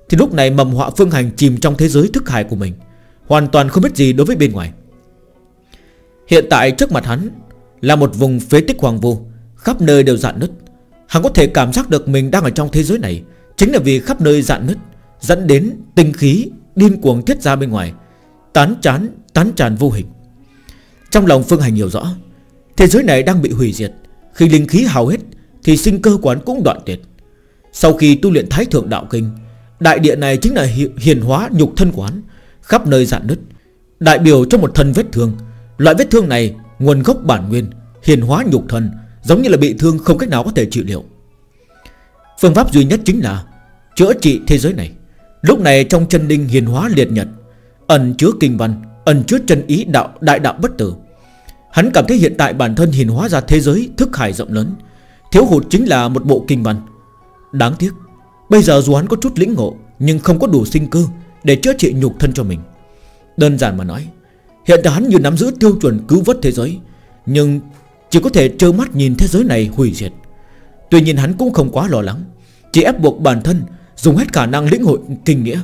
Thì lúc này mầm họa phương hành chìm trong thế giới thức hải của mình, Hoàn toàn không biết gì đối với bên ngoài. Hiện tại trước mặt hắn Là một vùng phế tích hoàng vu, Khắp nơi đều dạn nứt. Hắn có thể cảm giác được mình đang ở trong thế giới này, Chính là vì khắp nơi dạn nứt. Dẫn đến tinh khí điên cuồng tiết ra bên ngoài Tán chán, tán tràn vô hình. Trong lòng Phương Hành hiểu rõ Thế giới này đang bị hủy diệt Khi linh khí hao hết Thì sinh cơ quán cũng đoạn tuyệt. Sau khi tu luyện Thái Thượng Đạo Kinh Đại địa này chính là hiền hóa nhục thân quán Khắp nơi dạn nứt. Đại biểu cho một thân vết thương Loại vết thương này nguồn gốc bản nguyên Hiền hóa nhục thân Giống như là bị thương không cách nào có thể trị liệu. Phương pháp duy nhất chính là Chữa trị thế giới này. Lúc này trong chân đinh hiền hóa liệt nhật, Ẩn chứa kinh văn, Ẩn chứa chân ý đạo, đại đạo bất tử. Hắn cảm thấy hiện tại bản thân hiền hóa ra thế giới, Thức hải rộng lớn. Thiếu hụt chính là một bộ kinh văn. Đáng tiếc, Bây giờ dù hắn có chút lĩnh ngộ, Nhưng không có đủ sinh cơ Để chữa trị nhục thân cho mình. Đơn giản mà nói, Hiện tại hắn như nắm giữ tiêu chuẩn cứu vớt thế giới, Nhưng chỉ có thể trơ mắt nhìn thế giới này hủy diệt. Tuy nhiên hắn cũng không quá lo lắng, Chỉ ép buộc bản thân Dùng hết khả năng lĩnh hội kinh nghĩa.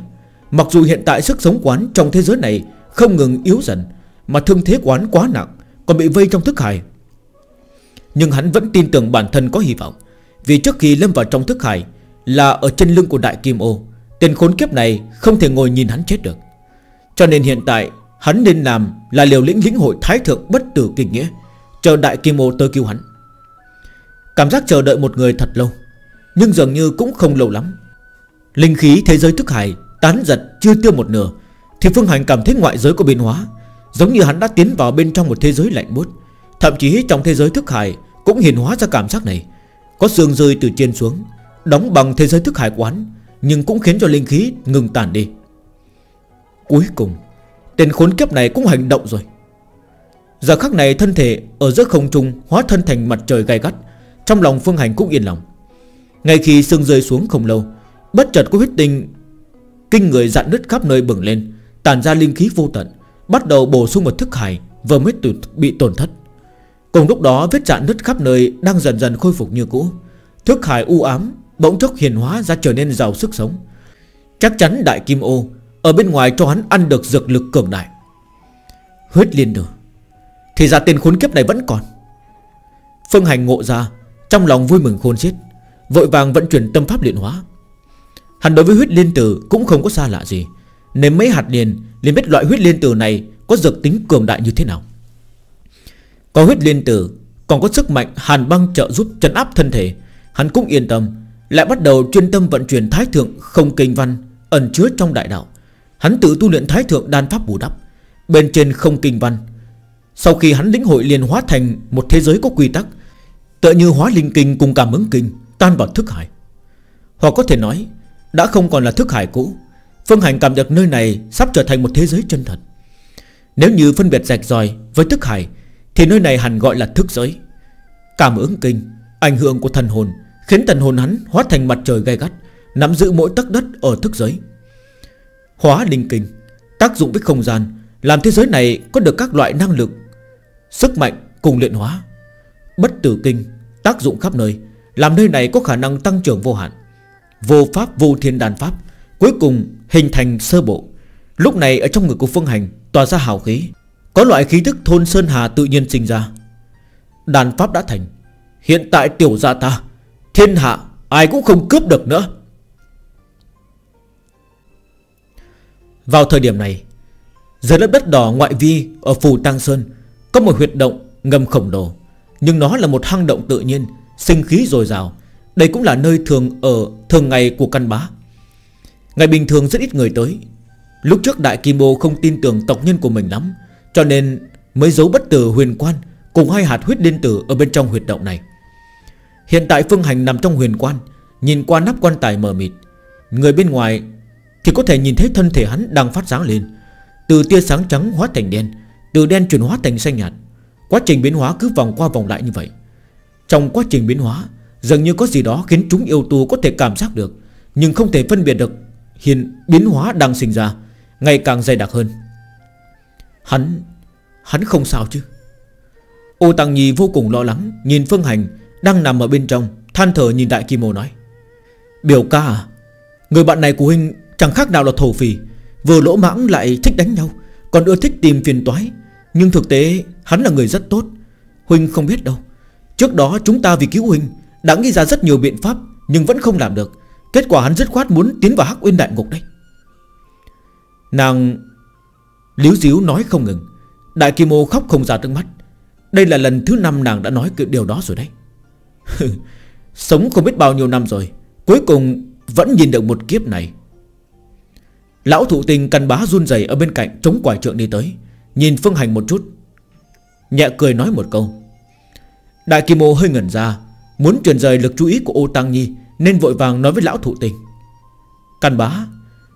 Mặc dù hiện tại sức sống quán trong thế giới này Không ngừng yếu dần, Mà thương thế quán quá nặng, Còn bị vây trong thức hải. Nhưng hắn vẫn tin tưởng bản thân có hy vọng, Vì trước khi lâm vào trong thức hải Là ở trên lưng của đại kim ô, Tên khốn kiếp này không thể ngồi nhìn hắn chết được. Cho nên hiện tại, Hắn nên làm là liều lĩnh lĩnh hội thái thượng bất tử kinh nghĩa, Chờ đại kim ô tới cứu hắn. Cảm giác chờ đợi một người thật lâu, Nhưng dường như cũng không lâu lắm. Linh khí thế giới thức hải Tán giật chưa tiêu một nửa, Thì Phương Hành cảm thấy ngoại giới có biến hóa, Giống như hắn đã tiến vào bên trong một thế giới lạnh buốt. Thậm chí trong thế giới thức hải Cũng hiện hóa ra cảm giác này. Có sương rơi từ trên xuống, Đóng bằng thế giới thức hải quán Nhưng cũng khiến cho linh khí ngừng tàn đi. Cuối cùng, Tên khốn kiếp này cũng hành động rồi. Giờ khắc này thân thể Ở giữa không trung hóa thân thành mặt trời gai gắt, Trong lòng Phương Hành cũng yên lòng. Ngay khi sương rơi xuống không lâu Bất chợt có huyết tinh Kinh người dạn nứt khắp nơi bừng lên Tàn ra linh khí vô tận, Bắt đầu bổ sung một thức hải Vừa mới bị tổn thất. Cùng lúc đó, vết dạn nứt khắp nơi Đang dần dần khôi phục như cũ. Thức hải u ám, Bỗng chốc hiền hóa ra trở nên giàu sức sống. Chắc chắn đại kim ô, Ở bên ngoài cho hắn ăn được dược lực cường đại. Huyết liên đường Thì ra tên khốn kiếp này vẫn còn. Phương hành ngộ ra, Trong lòng vui mừng khôn xiết, Vội vàng vận chuyển tâm pháp luyện hóa. Hắn đối với huyết liên tử cũng không có xa lạ gì. Nếu mấy hạt liền liền biết loại huyết liên tử này Có dược tính cường đại như thế nào. Có huyết liên tử, Còn có sức mạnh hàn băng trợ giúp trấn áp thân thể, Hắn cũng yên tâm, Lại bắt đầu chuyên tâm vận chuyển thái thượng không kinh văn Ẩn chứa trong đại đạo. Hắn tự tu luyện thái thượng đan pháp bù đắp Bên trên không kinh văn. Sau khi hắn lĩnh hội liền hóa thành Một thế giới có quy tắc, Tựa như hóa linh kinh cùng cảm ứng kinh, Tan vào thức hải. Hoặc có thể nói đã không còn là thức hải cũ. Phương Hành cảm được nơi này Sắp trở thành một thế giới chân thật. Nếu như phân biệt rạch ròi với thức hải, Thì nơi này hẳn gọi là thức giới. Cảm ứng kinh, Ảnh hưởng của thần hồn, Khiến thần hồn hắn hóa thành mặt trời gai gắt, Nắm giữ mỗi tấc đất ở thức giới. Hóa linh kinh, Tác dụng với không gian, Làm thế giới này có được các loại năng lực, Sức mạnh cùng luyện hóa. Bất tử kinh, Tác dụng khắp nơi, Làm nơi này có khả năng tăng trưởng vô hạn. Vô pháp, vô thiên đàn pháp, Cuối cùng hình thành sơ bộ. Lúc này ở trong người của Phương Hành Tỏa ra hào khí, Có loại khí thức thôn Sơn Hà tự nhiên sinh ra. Đàn pháp đã thành. Hiện tại tiểu gia ta, Thiên hạ ai cũng không cướp được nữa. Vào thời điểm này, Dưới lớp đất đỏ ngoại vi Ở Phù Tăng Sơn Có một huyệt động ngầm khổng lồ, Nhưng nó là một hang động tự nhiên, Sinh khí dồi dào đây cũng là nơi thường ở, thường ngày của căn bá. Ngày bình thường rất ít người tới. Lúc trước Đại Kim Bô không tin tưởng tộc nhân của mình lắm, Cho nên mới giấu bất tử huyền quan, Cùng hai hạt huyết liên tử ở bên trong huyệt động này. Hiện tại Phương Hành nằm trong huyền quan, Nhìn qua nắp quan tài mờ mịt. Người bên ngoài Thì có thể nhìn thấy thân thể hắn đang phát sáng lên, Từ tia sáng trắng hóa thành đen, Từ đen chuyển hóa thành xanh nhạt. Quá trình biến hóa cứ vòng qua vòng lại như vậy. Trong quá trình biến hóa Dường như có gì đó khiến chúng yêu tu có thể cảm giác được, Nhưng không thể phân biệt được Hiện biến hóa đang sinh ra, Ngày càng dày đặc hơn. Hắn Hắn không sao chứ? Ô Tăng Nhi vô cùng lo lắng, Nhìn Phương Hành đang nằm ở bên trong, Than thở nhìn Đại Kim Ô nói, Biểu ca à Người bạn này của Huynh chẳng khác nào là thổ phì Vừa lỗ mãng lại thích đánh nhau, Còn ưa thích tìm phiền toái. Nhưng thực tế hắn là người rất tốt, Huynh không biết đâu. Trước đó chúng ta vì cứu Huynh đã nghĩ ra rất nhiều biện pháp, Nhưng vẫn không làm được. Kết quả hắn rất khoát muốn tiến vào Hắc Uyên Đại Ngục đấy. Nàng Liếu díu nói không ngừng. Đại Kim Ô khóc không ra nước mắt. Đây là lần thứ năm nàng đã nói cái điều đó rồi đấy. Sống không biết bao nhiêu năm rồi, Cuối cùng vẫn nhìn được một kiếp này. Lão thụ tình căn bá run rẩy ở bên cạnh Chống quải trượng đi tới, Nhìn Phương Hành một chút, Nhẹ cười nói một câu. Đại Kim Ô hơi ngẩn ra Muốn truyền rời lực chú ý của ô Tăng Nhi, Nên vội vàng nói với lão thụ tình. Căn bá,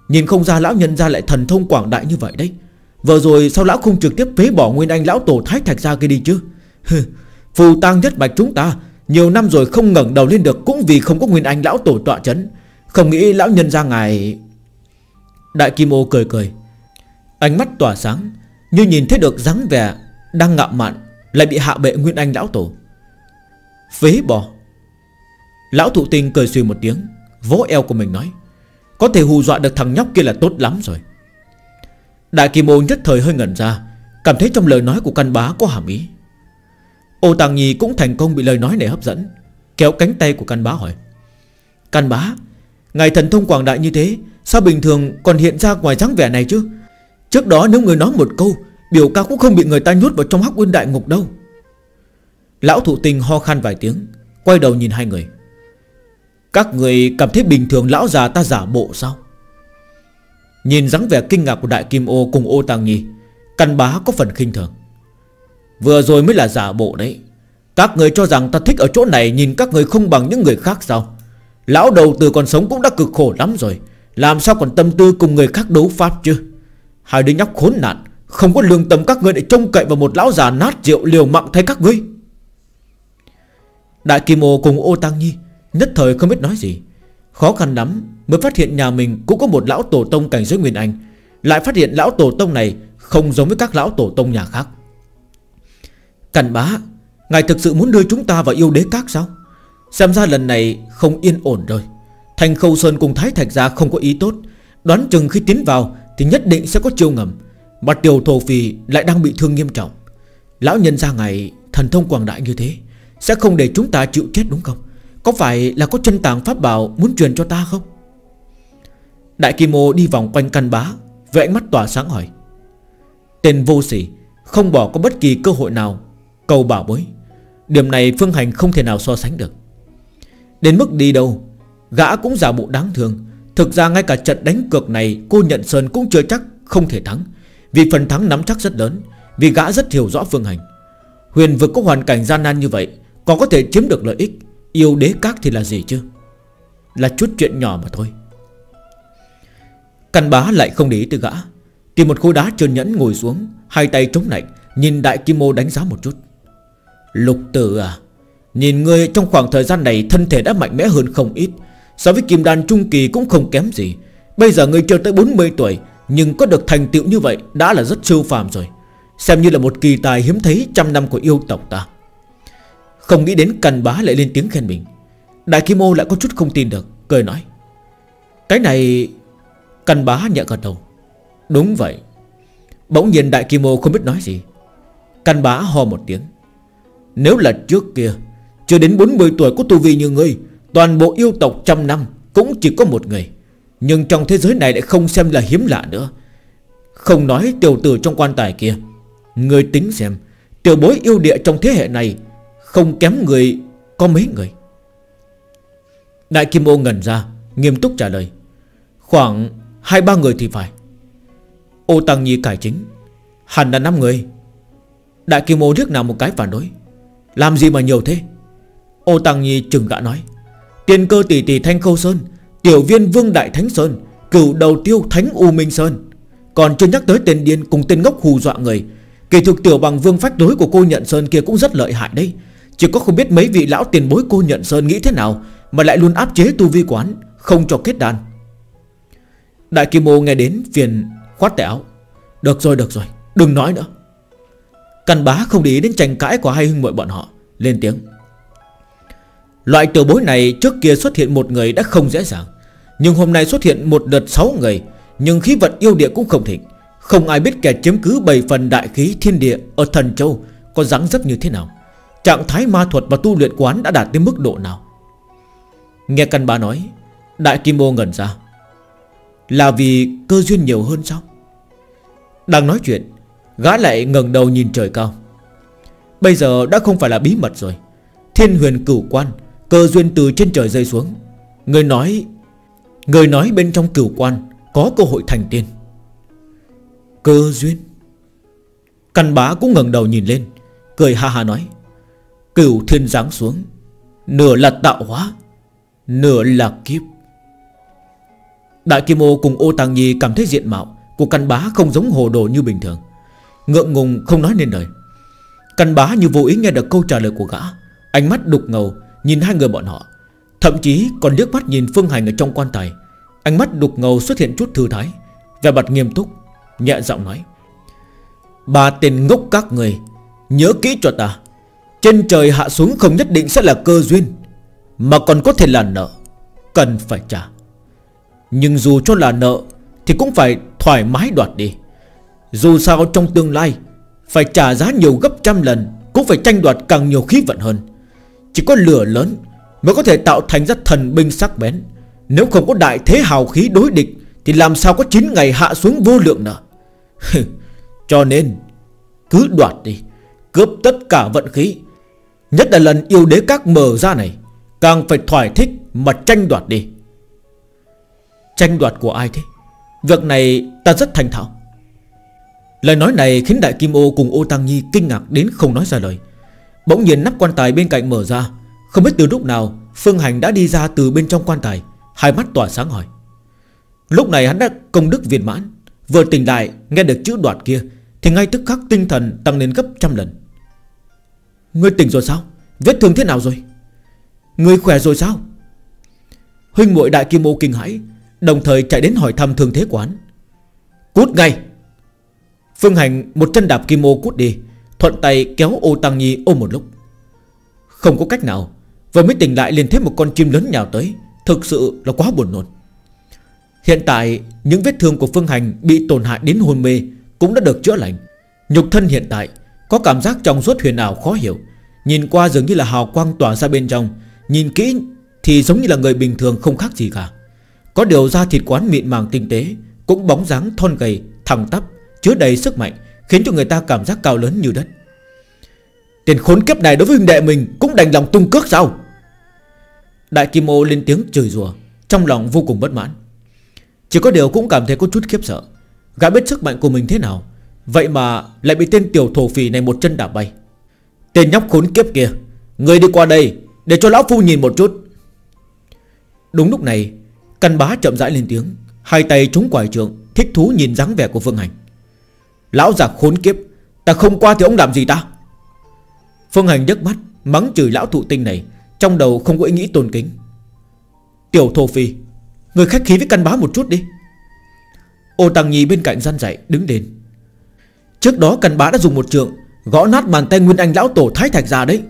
Nhìn không ra lão nhân ra lại thần thông quảng đại như vậy đấy. Vừa rồi sao lão không trực tiếp phế bỏ Nguyên Anh lão tổ thái thạch ra kia đi chứ? Phù tang nhất bạch chúng ta, Nhiều năm rồi không ngẩng đầu lên được Cũng vì không có Nguyên Anh lão tổ tọa chấn. Không nghĩ lão nhân ra ngài Đại Kim Ô cười cười. Ánh mắt tỏa sáng, Như nhìn thấy được dáng vẻ Đang ngạo mạn, Lại bị hạ bệ Nguyên Anh lão tổ. Phế bỏ. Lão thụ tinh cười suy một tiếng, Vỗ eo của mình nói, Có thể hù dọa được thằng nhóc kia là tốt lắm rồi. Đại Kim Ô nhất thời hơi ngẩn ra, Cảm thấy trong lời nói của căn bá có hàm ý. Ô Tàng Nhi cũng thành công bị lời nói này hấp dẫn, Kéo cánh tay của căn bá hỏi, Căn bá, Ngài thần thông quảng đại như thế, Sao bình thường còn hiện ra ngoài dáng vẻ này chứ? Trước đó nếu người nói một câu, Biểu ca cũng không bị người ta nhốt vào trong hắc uyên đại ngục đâu. Lão thụ tình ho khan vài tiếng, Quay đầu nhìn hai người. Các người cảm thấy bình thường lão già ta giả bộ sao? Nhìn dáng vẻ kinh ngạc của Đại Kim Ô cùng ô Tàng Nhi Căn bá có phần khinh thường. Vừa rồi mới là giả bộ đấy. Các người cho rằng ta thích ở chỗ này Nhìn các người không bằng những người khác sao? Lão đầu từ còn sống cũng đã cực khổ lắm rồi, Làm sao còn tâm tư cùng người khác đấu pháp chứ? Hai đứa nhóc khốn nạn, Không có lương tâm các ngươi để trông cậy vào một lão già nát rượu liều mạng thay các ngươi. Đại Kim Ô cùng ô Tăng Nhi Nhất thời không biết nói gì. Khó khăn lắm mới phát hiện nhà mình cũng có một lão tổ tông cảnh giới Nguyên Anh. Lại phát hiện lão tổ tông này Không giống với các lão tổ tông nhà khác. Cảnh bá Ngài thực sự muốn đưa chúng ta vào yêu đế các sao? Xem ra lần này không yên ổn rồi. Thành Khâu Sơn cùng Thái Thạch Gia không có ý tốt. Đoán chừng khi tiến vào Thì nhất định sẽ có chiêu ngầm, Mà tiểu thổ phì lại đang bị thương nghiêm trọng. Lão nhân ra ngài thần thông quảng đại như thế, Sẽ không để chúng ta chịu chết đúng không? Có phải là có chân tàng pháp bảo Muốn truyền cho ta không? Đại Kim Ô đi vòng quanh căn bá, Với ánh mắt tỏa sáng hỏi. Tên vô sỉ, Không bỏ có bất kỳ cơ hội nào, Cầu bảo bối. Điểm này Phương Hành không thể nào so sánh được. Đến mức đi đâu, Gã cũng giả bộ đáng thương. Thực ra ngay cả trận đánh cược này, Cô nhận Sơn cũng chưa chắc không thể thắng. Vì phần thắng nắm chắc rất lớn, Vì gã rất hiểu rõ Phương Hành. Huyền vực có hoàn cảnh gian nan như vậy, Còn có thể chiếm được lợi ích. Yêu đế các thì là gì chứ? Là chút chuyện nhỏ mà thôi. Căn bá lại không để ý tới gã Tìm một khối đá trơn nhẫn ngồi xuống, Hai tay chống lạnh Nhìn đại kim mô đánh giá một chút. Lục tử à Nhìn ngươi trong khoảng thời gian này Thân thể đã mạnh mẽ hơn không ít, So với kim đan trung kỳ cũng không kém gì. Bây giờ ngươi chưa tới 40 tuổi, Nhưng có được thành tựu như vậy Đã là rất siêu phàm rồi. Xem như là một kỳ tài hiếm thấy trăm năm của yêu tộc ta. Không nghĩ đến cằn bá lại lên tiếng khen mình. Đại Kim Ô lại có chút không tin được, Cười nói. Cái này Cằn bá nhẹ gật đầu. Đúng vậy. Bỗng nhiên Đại Kim Ô không biết nói gì. Cằn bá ho một tiếng. Nếu là trước kia, Chưa đến 40 tuổi có tu vi như ngươi, Toàn bộ yêu tộc trăm năm Cũng chỉ có một người. Nhưng trong thế giới này lại không xem là hiếm lạ nữa. Không nói tiểu tử trong quan tài kia Người tính xem, Tiểu bối yêu địa trong thế hệ này không kém người, Có mấy người? Đại Kim Ô ngẩn ra, Nghiêm túc trả lời. Khoảng hai ba người thì phải. Ô Tăng Nhi cải chính. Hẳn là năm người. Đại Kim Ô rước nào một cái phản đối. Làm gì mà nhiều thế? Ô Tăng Nhi chừng gã nói. Tiền cơ tỷ tỷ Thanh Khâu Sơn, Tiểu viên Vương Đại Thánh Sơn Cửu đầu tiêu Thánh U Minh Sơn. Còn chưa nhắc tới tên điên cùng tên ngốc hù dọa người. Kỳ thực tiểu bằng vương phách đối của cô Nhận Sơn kia cũng rất lợi hại đấy. Chỉ có không biết mấy vị lão tiền bối cô Nhận Sơn nghĩ thế nào, Mà lại luôn áp chế tu vi quán, Không cho kết đàn Đại Kim Ô nghe đến, phiền khoát tay áo. Được rồi được rồi, Đừng nói nữa. Căn bá không để ý đến tranh cãi của hai huynh muội bọn họ, Lên tiếng. Loại tiểu bối này trước kia xuất hiện một người đã không dễ dàng, Nhưng hôm nay xuất hiện một đợt 6 người, Nhưng khí vận yêu địa cũng không thịnh. Không ai biết kẻ chiếm cứ 7 phần đại khí thiên địa Ở thần châu Có dáng dấp như thế nào. Trạng thái ma thuật và tu luyện quán đã đạt đến mức độ nào? Nghe căn bá nói, Đại Kim Ô ngẩn ra. Là vì cơ duyên nhiều hơn sao? Đang nói chuyện, Gã lại ngẩng đầu nhìn trời cao. Bây giờ đã không phải là bí mật rồi. Thiên huyền cửu quan, Cơ duyên từ trên trời rơi xuống. Người nói Người nói bên trong cửu quan Có cơ hội thành tiên. Cơ duyên. Căn bá cũng ngẩng đầu nhìn lên, Cười ha ha nói. Cửu thiên giáng xuống. Nửa là tạo hóa, Nửa là kiếp. Đại Kim Ô cùng ô tàng Nhi cảm thấy diện mạo Của căn bá không giống hồ đồ như bình thường. Ngượng ngùng không nói nên lời. Căn bá như vô ý nghe được câu trả lời của gã, Ánh mắt đục ngầu Nhìn hai người bọn họ, Thậm chí còn liếc mắt nhìn Phương Hành ở trong quan tài. Ánh mắt đục ngầu xuất hiện chút thư thái, Vẻ mặt nghiêm túc, Nhẹ giọng nói, Ba tên ngốc các người, Nhớ kỹ cho ta trên trời hạ xuống không nhất định sẽ là cơ duyên, Mà còn có thể là nợ, Cần phải trả. Nhưng dù cho là nợ Thì cũng phải thoải mái đoạt đi. Dù sao trong tương lai, Phải trả giá nhiều gấp trăm lần Cũng phải tranh đoạt càng nhiều khí vận hơn. Chỉ có lửa lớn Mới có thể tạo thành ra thần binh sắc bén. Nếu không có đại thế hào khí đối địch Thì làm sao có 9 ngày hạ xuống vô lượng nợ Cho nên, Cứ đoạt đi, Cướp tất cả vận khí Nhất là lần yêu đế các mở ra này, Càng phải thoải thích mà tranh đoạt đi. Tranh đoạt của ai thế? Việc này ta rất thành thạo. Lời nói này khiến Đại Kim Ô cùng Ô Tăng Nhi kinh ngạc đến không nói ra lời. Bỗng nhiên nắp quan tài bên cạnh mở ra, Không biết từ lúc nào Phương Hành đã đi ra từ bên trong quan tài, Hai mắt tỏa sáng hỏi. Lúc này hắn đã công đức viên mãn, Vừa tỉnh lại, nghe được chữ đoạt kia, Thì ngay tức khắc tinh thần tăng lên gấp trăm lần. Ngươi tỉnh rồi sao? Vết thương thế nào rồi? Ngươi khỏe rồi sao? Huynh muội đại kim ô kinh hãi, Đồng thời chạy đến hỏi thăm thương thế quán Cút ngay! Phương Hành một chân đạp kim ô cút đi, Thuận tay kéo ô tăng nhi ôm một lúc. Không có cách nào, Vừa mới tỉnh lại liền thấy một con chim lớn nhào tới, Thực sự là quá buồn nôn. Hiện tại, những vết thương của Phương Hành Bị tổn hại đến hôn mê Cũng đã được chữa lành. Nhục thân hiện tại có cảm giác trong suốt huyền ảo khó hiểu. Nhìn qua dường như là hào quang tỏa ra bên trong. Nhìn kỹ thì giống như là người bình thường không khác gì cả. Có điều da thịt quán mịn màng tinh tế, Cũng bóng dáng thon gầy, Thẳng tắp, Chứa đầy sức mạnh, Khiến cho người ta cảm giác cao lớn như đất. Tiền khốn kiếp này đối với huynh đệ mình Cũng đành lòng tung cước sao? Đại Kim Ô lên tiếng chửi rủa, Trong lòng vô cùng bất mãn. Chỉ có điều cũng cảm thấy có chút khiếp sợ. Gã biết sức mạnh của mình thế nào Vậy mà lại bị tên tiểu thổ phỉ này một chân đạp bay. Tên nhóc khốn kiếp kia, Người đi qua đây Để cho lão phu nhìn một chút. Đúng lúc này, Căn bá chậm rãi lên tiếng, Hai tay trúng quải trường Thích thú nhìn dáng vẻ của Phương Hành. Lão già khốn kiếp, Ta không qua thì ông làm gì ta? Phương Hành nhấc mắt, Mắng chửi lão thụ tinh này, Trong đầu không có ý nghĩ tôn kính. Tiểu thổ phi Người khách khí với căn bá một chút đi. Ô Tăng Nhi bên cạnh gian dạy đứng lên. Trước đó căn bá đã dùng một trường Gõ nát bàn tay Nguyên Anh lão tổ thái thạch ra đấy.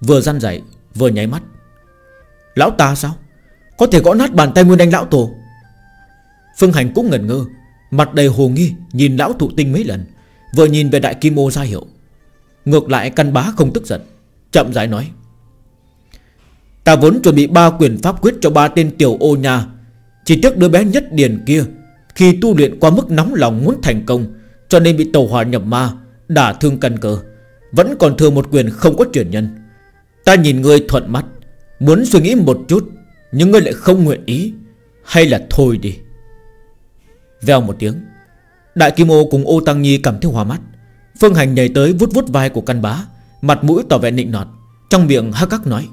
Vừa gian dậy Vừa nháy mắt. Lão ta sao? Có thể gõ nát bàn tay Nguyên Anh lão tổ. Phương Hành cũng ngẩn ngơ, Mặt đầy hồ nghi, Nhìn lão thụ tinh mấy lần, Vừa nhìn về đại kim ô ra hiệu. Ngược lại căn bá không tức giận, Chậm rãi nói. Ta vốn chuẩn bị ba quyền pháp quyết cho ba tên tiểu ô nhà, Chỉ tiếc đứa bé nhất điền kia, Khi tu luyện qua mức nóng lòng muốn thành công cho nên bị tàu hỏa nhập ma Đả thương căn cơ. Vẫn còn thừa một quyền không có chuyển nhân. Ta nhìn ngươi thuận mắt Muốn suy nghĩ một chút Nhưng ngươi lại không nguyện ý. Hay là thôi đi. Vèo một tiếng Đại Kim Ô cùng ô Tăng Nhi cảm thấy hòa mắt. Phương Hành nhảy tới vút vút vai của căn bá Mặt mũi tỏ vẻ nịnh nọt Trong miệng hắc hắc nói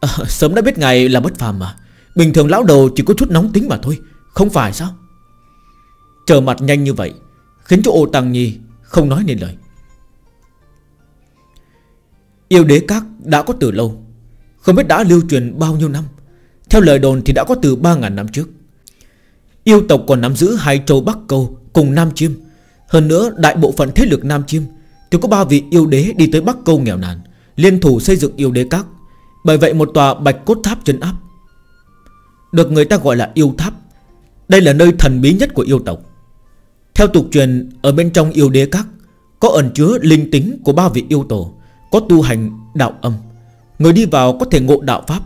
à, Sớm đã biết ngài là bất phàm mà. Bình thường lão đầu chỉ có chút nóng tính mà thôi Không phải sao? Chờ mặt nhanh như vậy Khiến cho ô Tăng Nhi không nói nên lời. Yêu đế các đã có từ lâu, Không biết đã lưu truyền bao nhiêu năm. Theo lời đồn thì đã có từ 3.000 năm trước. Yêu tộc còn nắm giữ hai châu Bắc Câu Cùng Nam Chiêm. Hơn nữa, đại bộ phận thế lực Nam Chiêm Thì có ba vị yêu đế đi tới Bắc Câu nghèo nàn, Liên thủ xây dựng yêu đế các. Bởi vậy một tòa bạch cốt tháp chân áp, Được người ta gọi là yêu tháp. Đây là nơi thần bí nhất của yêu tộc. Theo tục truyền, Ở bên trong yêu đế các, Có ẩn chứa linh tính của ba vị yêu tổ, Có tu hành đạo âm. Người đi vào có thể ngộ đạo pháp,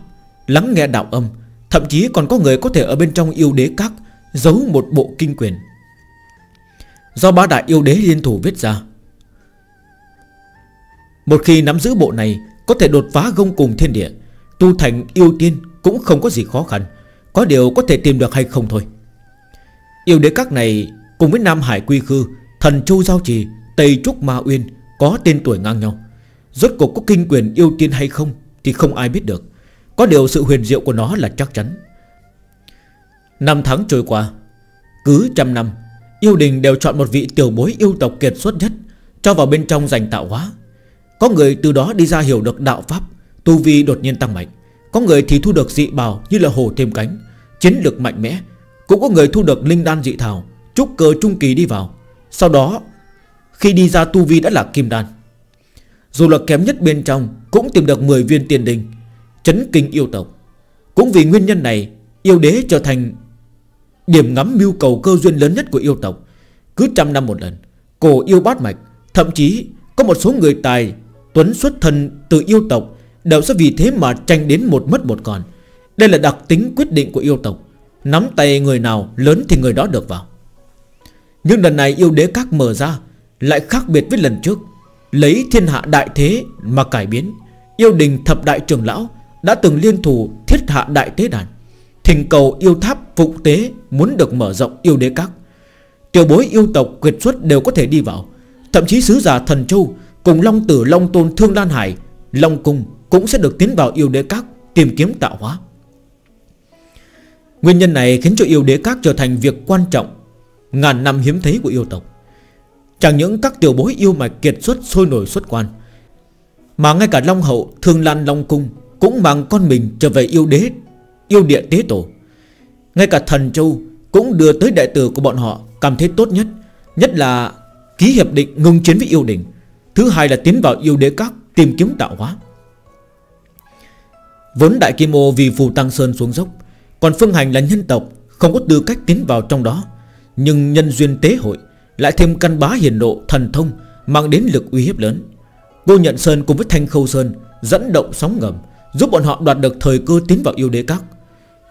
Lắng nghe đạo âm, Thậm chí còn có người có thể ở bên trong yêu đế các Giấu một bộ kinh quyền. Do ba đại yêu đế liên thủ viết ra, Một khi nắm giữ bộ này, Có thể đột phá gông cùng thiên địa, Tu thành yêu tiên cũng không có gì khó khăn, Có điều có thể tìm được hay không thôi. Yêu đế các này Cùng với Nam Hải Quy Khư, Thần Châu Giao Trì, Tây Trúc Ma Uyên Có tên tuổi ngang nhau. Rốt cuộc có kinh quyền yêu tiên hay không Thì không ai biết được. Có điều sự huyền diệu của nó là chắc chắn. Năm tháng trôi qua, Cứ trăm năm, Yêu đình đều chọn một vị tiểu bối yêu tộc kiệt xuất nhất, Cho vào bên trong giành tạo hóa. Có người từ đó đi ra hiểu được đạo pháp, Tu vi đột nhiên tăng mạnh. Có người thì thu được dị bào như là hồ thêm cánh, Chiến lực mạnh mẽ. Cũng có người thu được linh đan dị thảo. Trúc cơ trung kỳ đi vào. Sau đó, khi đi ra tu vi đã là kim đan. Dù là kém nhất bên trong, Cũng tìm được 10 viên tiền đình, Chấn kinh yêu tộc. Cũng vì nguyên nhân này, Yêu đế trở thành Điểm ngắm mưu cầu cơ duyên lớn nhất của yêu tộc. Cứ trăm năm một lần, Cổ yêu bát mạch, Thậm chí có một số người tài Tuấn xuất thân từ yêu tộc Đều sẽ vì thế mà tranh đến một mất một còn. Đây là đặc tính quyết định của yêu tộc. Nắm tay người nào lớn thì người đó được vào. Nhưng lần này yêu đế các mở ra, Lại khác biệt với lần trước. Lấy thiên hạ đại thế mà cải biến, Yêu đình thập đại trưởng lão Đã từng liên thủ thiết hạ đại tế đàn. Thỉnh cầu yêu tháp phục tế Muốn được mở rộng yêu đế các. Tiểu bối yêu tộc quyệt xuất đều có thể đi vào. Thậm chí sứ giả thần châu Cùng Long Tử, Long Tôn, Thương Lan Hải, Long Cung cũng sẽ được tiến vào yêu đế các Tìm kiếm tạo hóa. Nguyên nhân này khiến cho yêu đế các trở thành việc quan trọng Ngàn năm hiếm thấy của yêu tộc. Chẳng những các tiểu bối yêu mạch kiệt xuất sôi nổi xuất quan, Mà ngay cả Long Hậu, Thương Lan Long Cung Cũng mang con mình trở về yêu đế, Yêu địa tế tổ. Ngay cả thần châu cũng đưa tới đại tử của bọn họ Cảm thấy tốt nhất Nhất là ký hiệp định ngừng chiến với yêu đình Thứ hai là tiến vào yêu đế các Tìm kiếm tạo hóa. Vốn đại kim ô vì phù tăng sơn xuống dốc, Còn phương hành là nhân tộc, Không có tư cách tiến vào trong đó. Nhưng nhân duyên tế hội, Lại thêm căn bá hiền độ thần thông, Mang đến lực uy hiếp lớn. Cô nhận sơn cùng với thanh khâu sơn Dẫn động sóng ngầm, Giúp bọn họ đoạt được thời cơ tiến vào yêu đế các.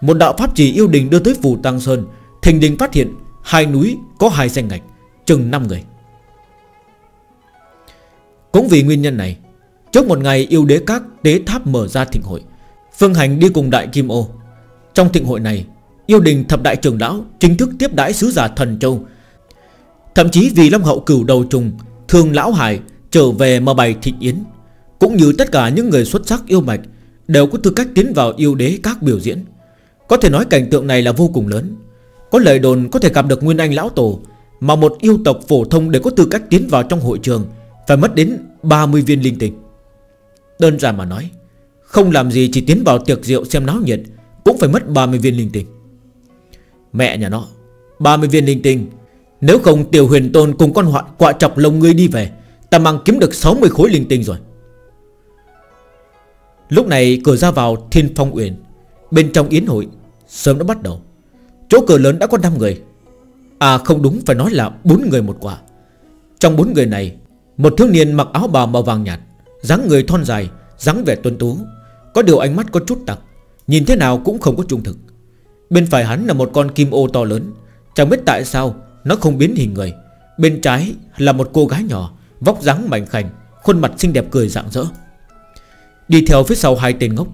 Một đạo pháp chỉ yêu đình đưa tới phù tăng sơn, Thình đình phát hiện Hai núi có hai danh ngạch, Chừng 5 người. Cũng vì nguyên nhân này, Trước một ngày yêu đế các tế tháp mở ra thịnh hội, Phương Hành đi cùng Đại Kim Ô. Trong thịnh hội này Yêu đình thập đại trưởng lão Chính thức tiếp đãi sứ giả thần châu. Thậm chí vì Long Hậu cửu đầu trùng Thường Lão Hải trở về mà bày thịnh yến. Cũng như tất cả những người xuất sắc yêu mạch, Đều có tư cách tiến vào yêu đế các biểu diễn. Có thể nói cảnh tượng này là vô cùng lớn. Có lời đồn có thể gặp được Nguyên Anh Lão Tổ, Mà một yêu tộc phổ thông để có tư cách tiến vào trong hội trường, Phải mất đến 30 viên linh tinh. Đơn giản mà nói, Không làm gì chỉ tiến vào tiệc rượu xem náo nhiệt, Cũng phải mất 30 viên linh tinh. Mẹ nhà nó. 30 viên linh tinh. Nếu không, tiểu huyền tôn cùng con hoạn quạ chọc lông ngươi đi về. Ta mang kiếm được 60 khối linh tinh rồi. Lúc này, cửa ra vào Thiên Phong Uyển. Bên trong yến hội, Sớm đã bắt đầu. Chỗ cửa lớn đã có 5 người. À không đúng, phải nói là bốn người một quả. Trong bốn người này, Một thiếu niên mặc áo bào màu vàng nhạt, dáng người thon dài, dáng vẻ tuân tú, Có điều ánh mắt có chút tặc, Nhìn thế nào cũng không có trung thực. Bên phải hắn là một con kim ô to lớn. Chẳng biết tại sao, nó không biến hình người. Bên trái là một cô gái nhỏ, Vóc dáng mảnh khảnh, Khuôn mặt xinh đẹp cười rạng rỡ. Đi theo phía sau hai tên ngốc,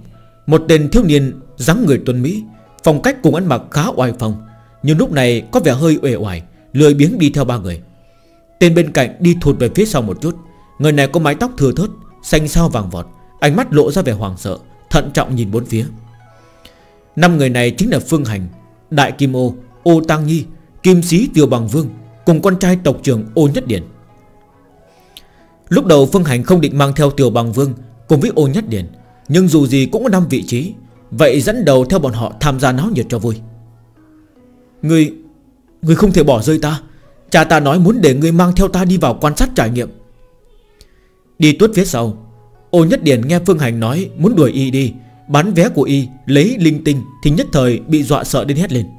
Một tên thiếu niên dáng người tuân Mỹ, Phong cách cùng ăn mặc khá oai phong, Nhưng lúc này có vẻ hơi uể oải, Lười biếng đi theo ba người. Tên bên cạnh đi thụt về phía sau một chút, Người này có mái tóc thừa thớt, Xanh sao vàng vọt, Ánh mắt lộ ra vẻ hoàng sợ, Thận trọng nhìn bốn phía. Năm người này chính là Phương Hành, Đại Kim Ô Ô Tăng Nhi, Kim Sĩ Tiêu Bằng Vương Cùng con trai tộc trưởng Ô Nhất Điển. Lúc đầu Phương Hành không định mang theo Tiểu Bằng Vương Cùng với Ô Nhất Điển, Nhưng dù gì cũng có 5 vị trí, Vậy dẫn đầu theo bọn họ tham gia náo nhiệt cho vui. Người Người không thể bỏ rơi ta, Cha ta nói muốn để người mang theo ta đi vào quan sát trải nghiệm. Đi tuốt phía sau, Ô Nhất Điển nghe Phương Hành nói Muốn đuổi y đi Bán vé của y, lấy linh tinh Thì nhất thời bị dọa sợ đến hét lên.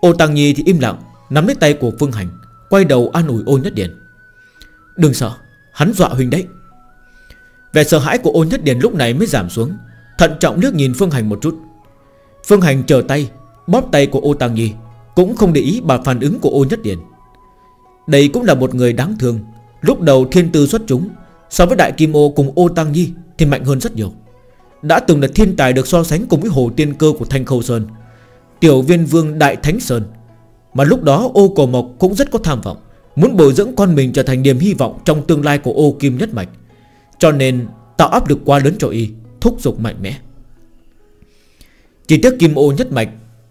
Ô Tăng Nhi thì im lặng, Nắm lấy tay của Phương Hành, Quay đầu an ủi ô Nhất Điển Đừng sợ, Hắn dọa huynh đấy. Vẻ sợ hãi của ô Nhất Điển lúc này mới giảm xuống, Thận trọng liếc nhìn Phương Hành một chút. Phương Hành chờ tay, Bóp tay của ô Tăng Nhi, Cũng không để ý bà phản ứng của ô Nhất Điển Đây cũng là một người đáng thương, Lúc đầu thiên tư xuất chúng, So với Đại Kim Ô cùng Ô Tăng Nhi Thì mạnh hơn rất nhiều. Đã từng là thiên tài được so sánh cùng với hồ tiên cơ của Thanh Khâu Sơn, Tiểu viên vương Đại Thánh Sơn. Mà lúc đó, ô cổ mộc cũng rất có tham vọng, Muốn bồi dưỡng con mình trở thành niềm hy vọng Trong tương lai của ô kim nhất mạch. Cho nên, tạo áp lực quá lớn cho y, Thúc giục mạnh mẽ. Chỉ tiếc kim ô nhất mạch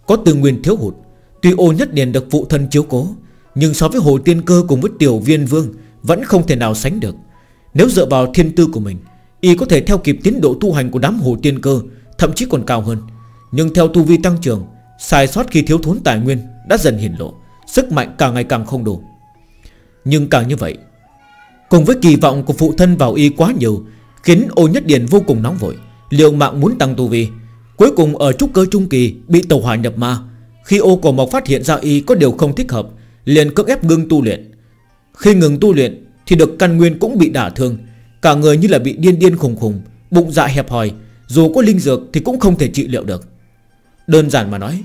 Có tư nguyên thiếu hụt. Tuy ô nhất điền được phụ thân chiếu cố, Nhưng so với hồ tiên cơ cùng với tiểu viên vương Vẫn không thể nào sánh được. Nếu dựa vào thiên tư của mình Y có thể theo kịp tiến độ tu hành của đám hồ tiên cơ, Thậm chí còn cao hơn. Nhưng theo tu vi tăng trưởng, Sai sót khi thiếu thốn tài nguyên Đã dần hiển lộ, Sức mạnh càng ngày càng không đủ. Nhưng càng như vậy, Cùng với kỳ vọng của phụ thân vào y quá nhiều, Khiến ô nhất điền vô cùng nóng vội, Liều mạng muốn tăng tu vi. Cuối cùng ở trúc cơ trung kỳ Bị tàu hỏa nhập ma. Khi ô cổ mộc phát hiện ra y có điều không thích hợp, Liền cưỡng ép ngưng tu luyện. Khi ngừng tu luyện Thì được căn nguyên cũng bị đả thương. Cả người như là bị điên điên khùng khùng, Bụng dạ hẹp hòi, Dù có linh dược thì cũng không thể trị liệu được. Đơn giản mà nói,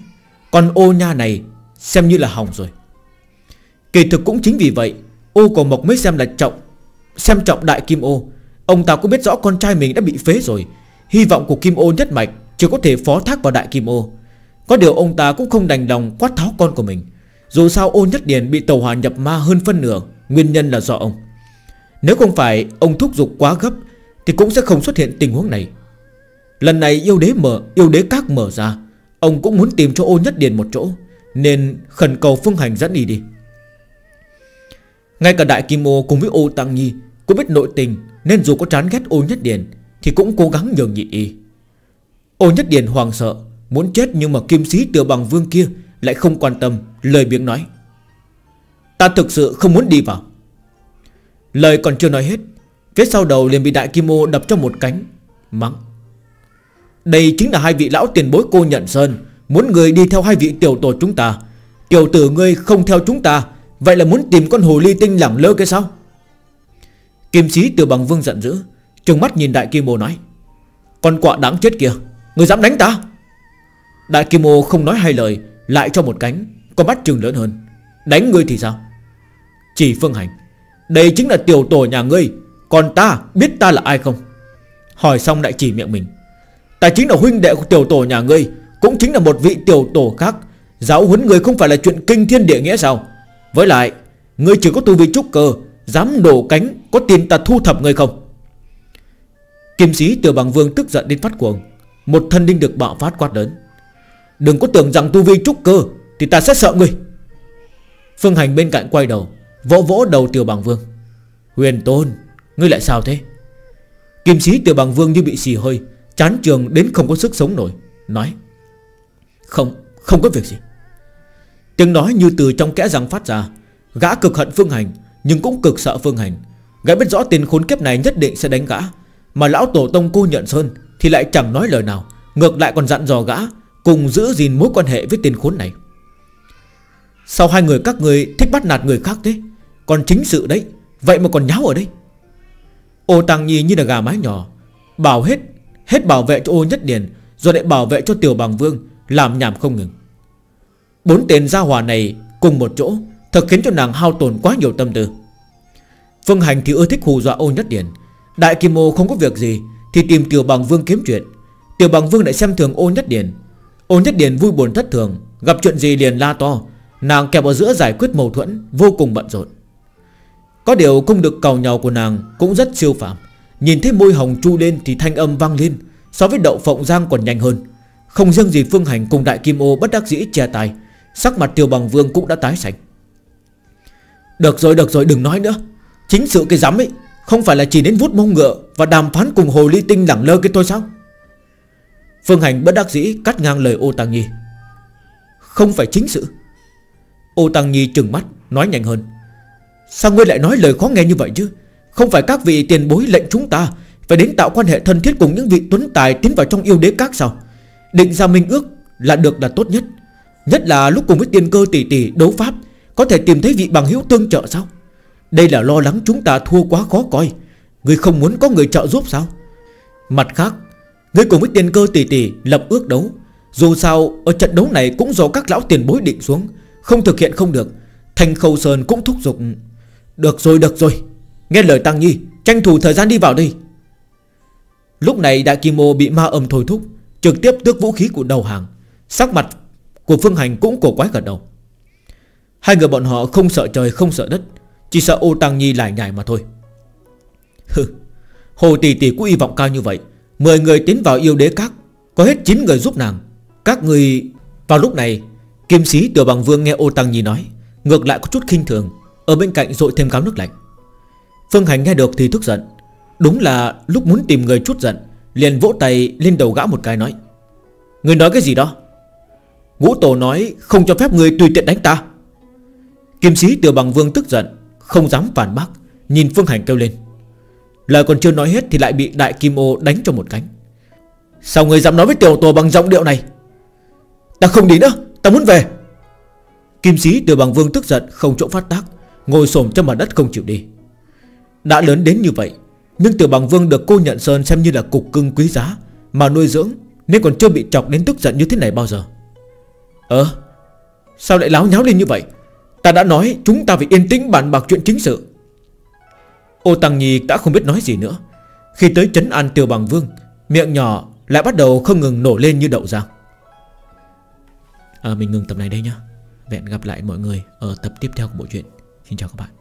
con ô nha này xem như là hỏng rồi. Kỳ thực cũng chính vì vậy, Ô cổ mộc mới xem là trọng, Xem trọng đại kim ô. Ông ta cũng biết rõ con trai mình đã bị phế rồi. Hy vọng của kim ô nhất mạch Chỉ có thể phó thác vào đại kim ô. Có điều ông ta cũng không đành lòng quát tháo con của mình. Dù sao ô nhất điền bị tàu hỏa nhập ma hơn phân nửa, Nguyên nhân là do ông. Nếu không phải ông thúc giục quá gấp, Thì cũng sẽ không xuất hiện tình huống này. Lần này yêu đế mở, Yêu đế các mở ra, Ông cũng muốn tìm cho ô nhất điền một chỗ, Nên khẩn cầu phương hành dẫn đi đi. Ngay cả đại kim ô cùng với ô tăng nhi Cũng biết nội tình, Nên dù có chán ghét ô nhất điền, Thì cũng cố gắng nhường nhị y. Ô nhất điền hoàng sợ, Muốn chết nhưng mà kim sĩ tựa bằng vương kia Lại không quan tâm Lời biếng nói. Ta thực sự không muốn đi vào. Lời còn chưa nói hết, Phía sau đầu liền bị đại kim ô đập cho một cánh, Mắng. Đây chính là hai vị lão tiền bối cô nhận sơn, Muốn người đi theo hai vị tiểu tổ chúng ta. Tiểu tử ngươi không theo chúng ta, Vậy là muốn tìm con hồ ly tinh lẳng lơ cái sao? Kim sĩ từ bằng vương giận dữ, Trừng mắt nhìn đại kim ô nói, Con quạ đáng chết kìa Người dám đánh ta? Đại kim ô không nói hai lời, Lại cho một cánh Con mắt trừng lớn hơn, Đánh ngươi thì sao? Chỉ phương hành đây chính là tiểu tổ nhà ngươi. Còn ta, biết ta là ai không? Hỏi xong đại chỉ miệng mình. Ta chính là huynh đệ của tiểu tổ nhà ngươi, Cũng chính là một vị tiểu tổ khác. Giáo huấn người không phải là chuyện kinh thiên địa nghĩa sao? Với lại, Ngươi chỉ có tu vi trúc cơ, Dám đổ cánh, Có tiền ta thu thập ngươi không? Kim sĩ tiểu bằng vương tức giận đến phát cuồng. Một thân linh được bạo phát quát lớn. Đừng có tưởng rằng tu vi trúc cơ, Thì ta sẽ sợ ngươi. Phương hành bên cạnh quay đầu. Vỗ vỗ đầu tiểu bằng vương. Huyền tôn Ngươi lại sao thế? Kim sĩ tiểu bằng vương như bị xì hơi Chán trường đến không có sức sống nổi Nói Không, không có việc gì. Tiếng nói như từ trong kẽ răng phát ra Gã cực hận Phương Hành Nhưng cũng cực sợ Phương Hành. Gã biết rõ tiền khốn kiếp này nhất định sẽ đánh gã Mà lão tổ tông cô nhận sơn Thì lại chẳng nói lời nào Ngược lại còn dặn dò gã Cùng giữ gìn mối quan hệ với tiền khốn này. Sao hai người các người thích bắt nạt người khác thế? Còn chính sự đấy, Vậy mà còn nháo ở đây. Ô Tăng Nhi như là gà mái nhỏ, Bảo hết Hết bảo vệ cho ô nhất điền, Rồi lại bảo vệ cho tiểu bằng vương, Làm nhảm không ngừng. Bốn tên gia hòa này cùng một chỗ, Thật khiến cho nàng hao tổn quá nhiều tâm tư. Phương Hành thì ưa thích hù dọa ô nhất điền. Đại Kim Ô không có việc gì, Thì tìm Tiểu Bằng Vương kiếm chuyện. Tiểu Bằng Vương lại xem thường ô nhất điền. Ô nhất điền vui buồn thất thường, Gặp chuyện gì liền la to. Nàng kẹp ở giữa giải quyết mâu thuẫn, Vô cùng bận rộn. Có điều không được cầu nhau của nàng Cũng rất siêu phạm Nhìn thấy môi hồng chu lên thì thanh âm vang lên, So với đậu phộng giang còn nhanh hơn. Không riêng gì Phương Hành cùng Đại Kim Ô bất đắc dĩ che tay Sắc mặt tiêu Bằng Vương cũng đã tái sạch Được rồi được rồi, đừng nói nữa. Chính sự cái giám ấy, Không phải là chỉ đến vút mông ngựa Và đàm phán cùng hồ ly tinh lẳng lơ cái thôi sao? Phương Hành bất đắc dĩ Cắt ngang lời ô Tăng Nhi. Không phải chính sự. Ô Tăng Nhi trừng mắt, nói nhanh hơn. Sao ngươi lại nói lời khó nghe như vậy chứ? Không phải các vị tiền bối lệnh chúng ta Phải đến tạo quan hệ thân thiết cùng những vị tuấn tài Tiến vào trong yêu đế các sao? Định ra minh ước là được là tốt nhất. Nhất là lúc cùng với tiền cơ tỷ tỷ đấu pháp, Có thể tìm thấy vị bằng hữu tương trợ sao? Đây là lo lắng chúng ta thua quá khó coi. Người không muốn có người trợ giúp sao? Mặt khác, ngươi cùng với tiền cơ tỷ tỷ lập ước đấu. Dù sao, ở trận đấu này cũng do các lão tiền bối định xuống. Không thực hiện không được. Thanh Khâu Sơn cũng thúc giục. Được rồi được rồi. Nghe lời Tăng Nhi, Tranh thủ thời gian đi vào đây. Lúc này Đại Kim Ô bị ma âm thôi thúc, Trực tiếp tước vũ khí của đầu hàng. Sắc mặt của Phương Hành cũng cổ quái gật đầu. Hai người bọn họ không sợ trời, không sợ đất, Chỉ sợ ô Tăng Nhi lại nhảy mà thôi. Hừ, Hồ tỷ tỷ có hy vọng cao như vậy. Mười người tiến vào yêu đế các, Có hết 9 người giúp nàng. Các người, Vào lúc này Kim sĩ tiểu bằng vương nghe ô Tăng Nhi nói, Ngược lại có chút khinh thường. Ở bên cạnh rội thêm cáo nước lạnh. Phương Hành nghe được thì tức giận. Đúng là lúc muốn tìm người chút giận, Liền vỗ tay lên đầu gã một cái nói, Người nói cái gì đó? Ngũ tổ nói, không cho phép người tùy tiện đánh ta. Kim sĩ tiểu bằng vương tức giận, Không dám phản bác, Nhìn Phương Hành kêu lên, Lời còn chưa nói hết thì lại bị đại kim ô đánh cho một cánh. Sao người dám nói với tiểu tổ bằng giọng điệu này? Ta không đi nữa, Ta muốn về. Kim sĩ tiểu bằng vương tức giận, không chỗ phát tác. Ngồi xổm trong mặt đất không chịu đi. Đã lớn đến như vậy Nhưng tiểu bằng vương được cô nhận sơn xem như là cục cưng quý giá Mà nuôi dưỡng Nên còn chưa bị chọc đến tức giận như thế này bao giờ. Ờ Sao lại láo nháo lên như vậy? Ta đã nói chúng ta phải yên tĩnh bàn bạc chuyện chính sự. Ô Tăng Nhi đã không biết nói gì nữa. Khi tới chấn an tiêu bằng vương Miệng nhỏ lại bắt đầu không ngừng nổ lên như đậu giang à, Mình ngừng tập này đây nhá. Vẹn gặp lại mọi người ở tập tiếp theo của bộ truyện. Xin chào các bạn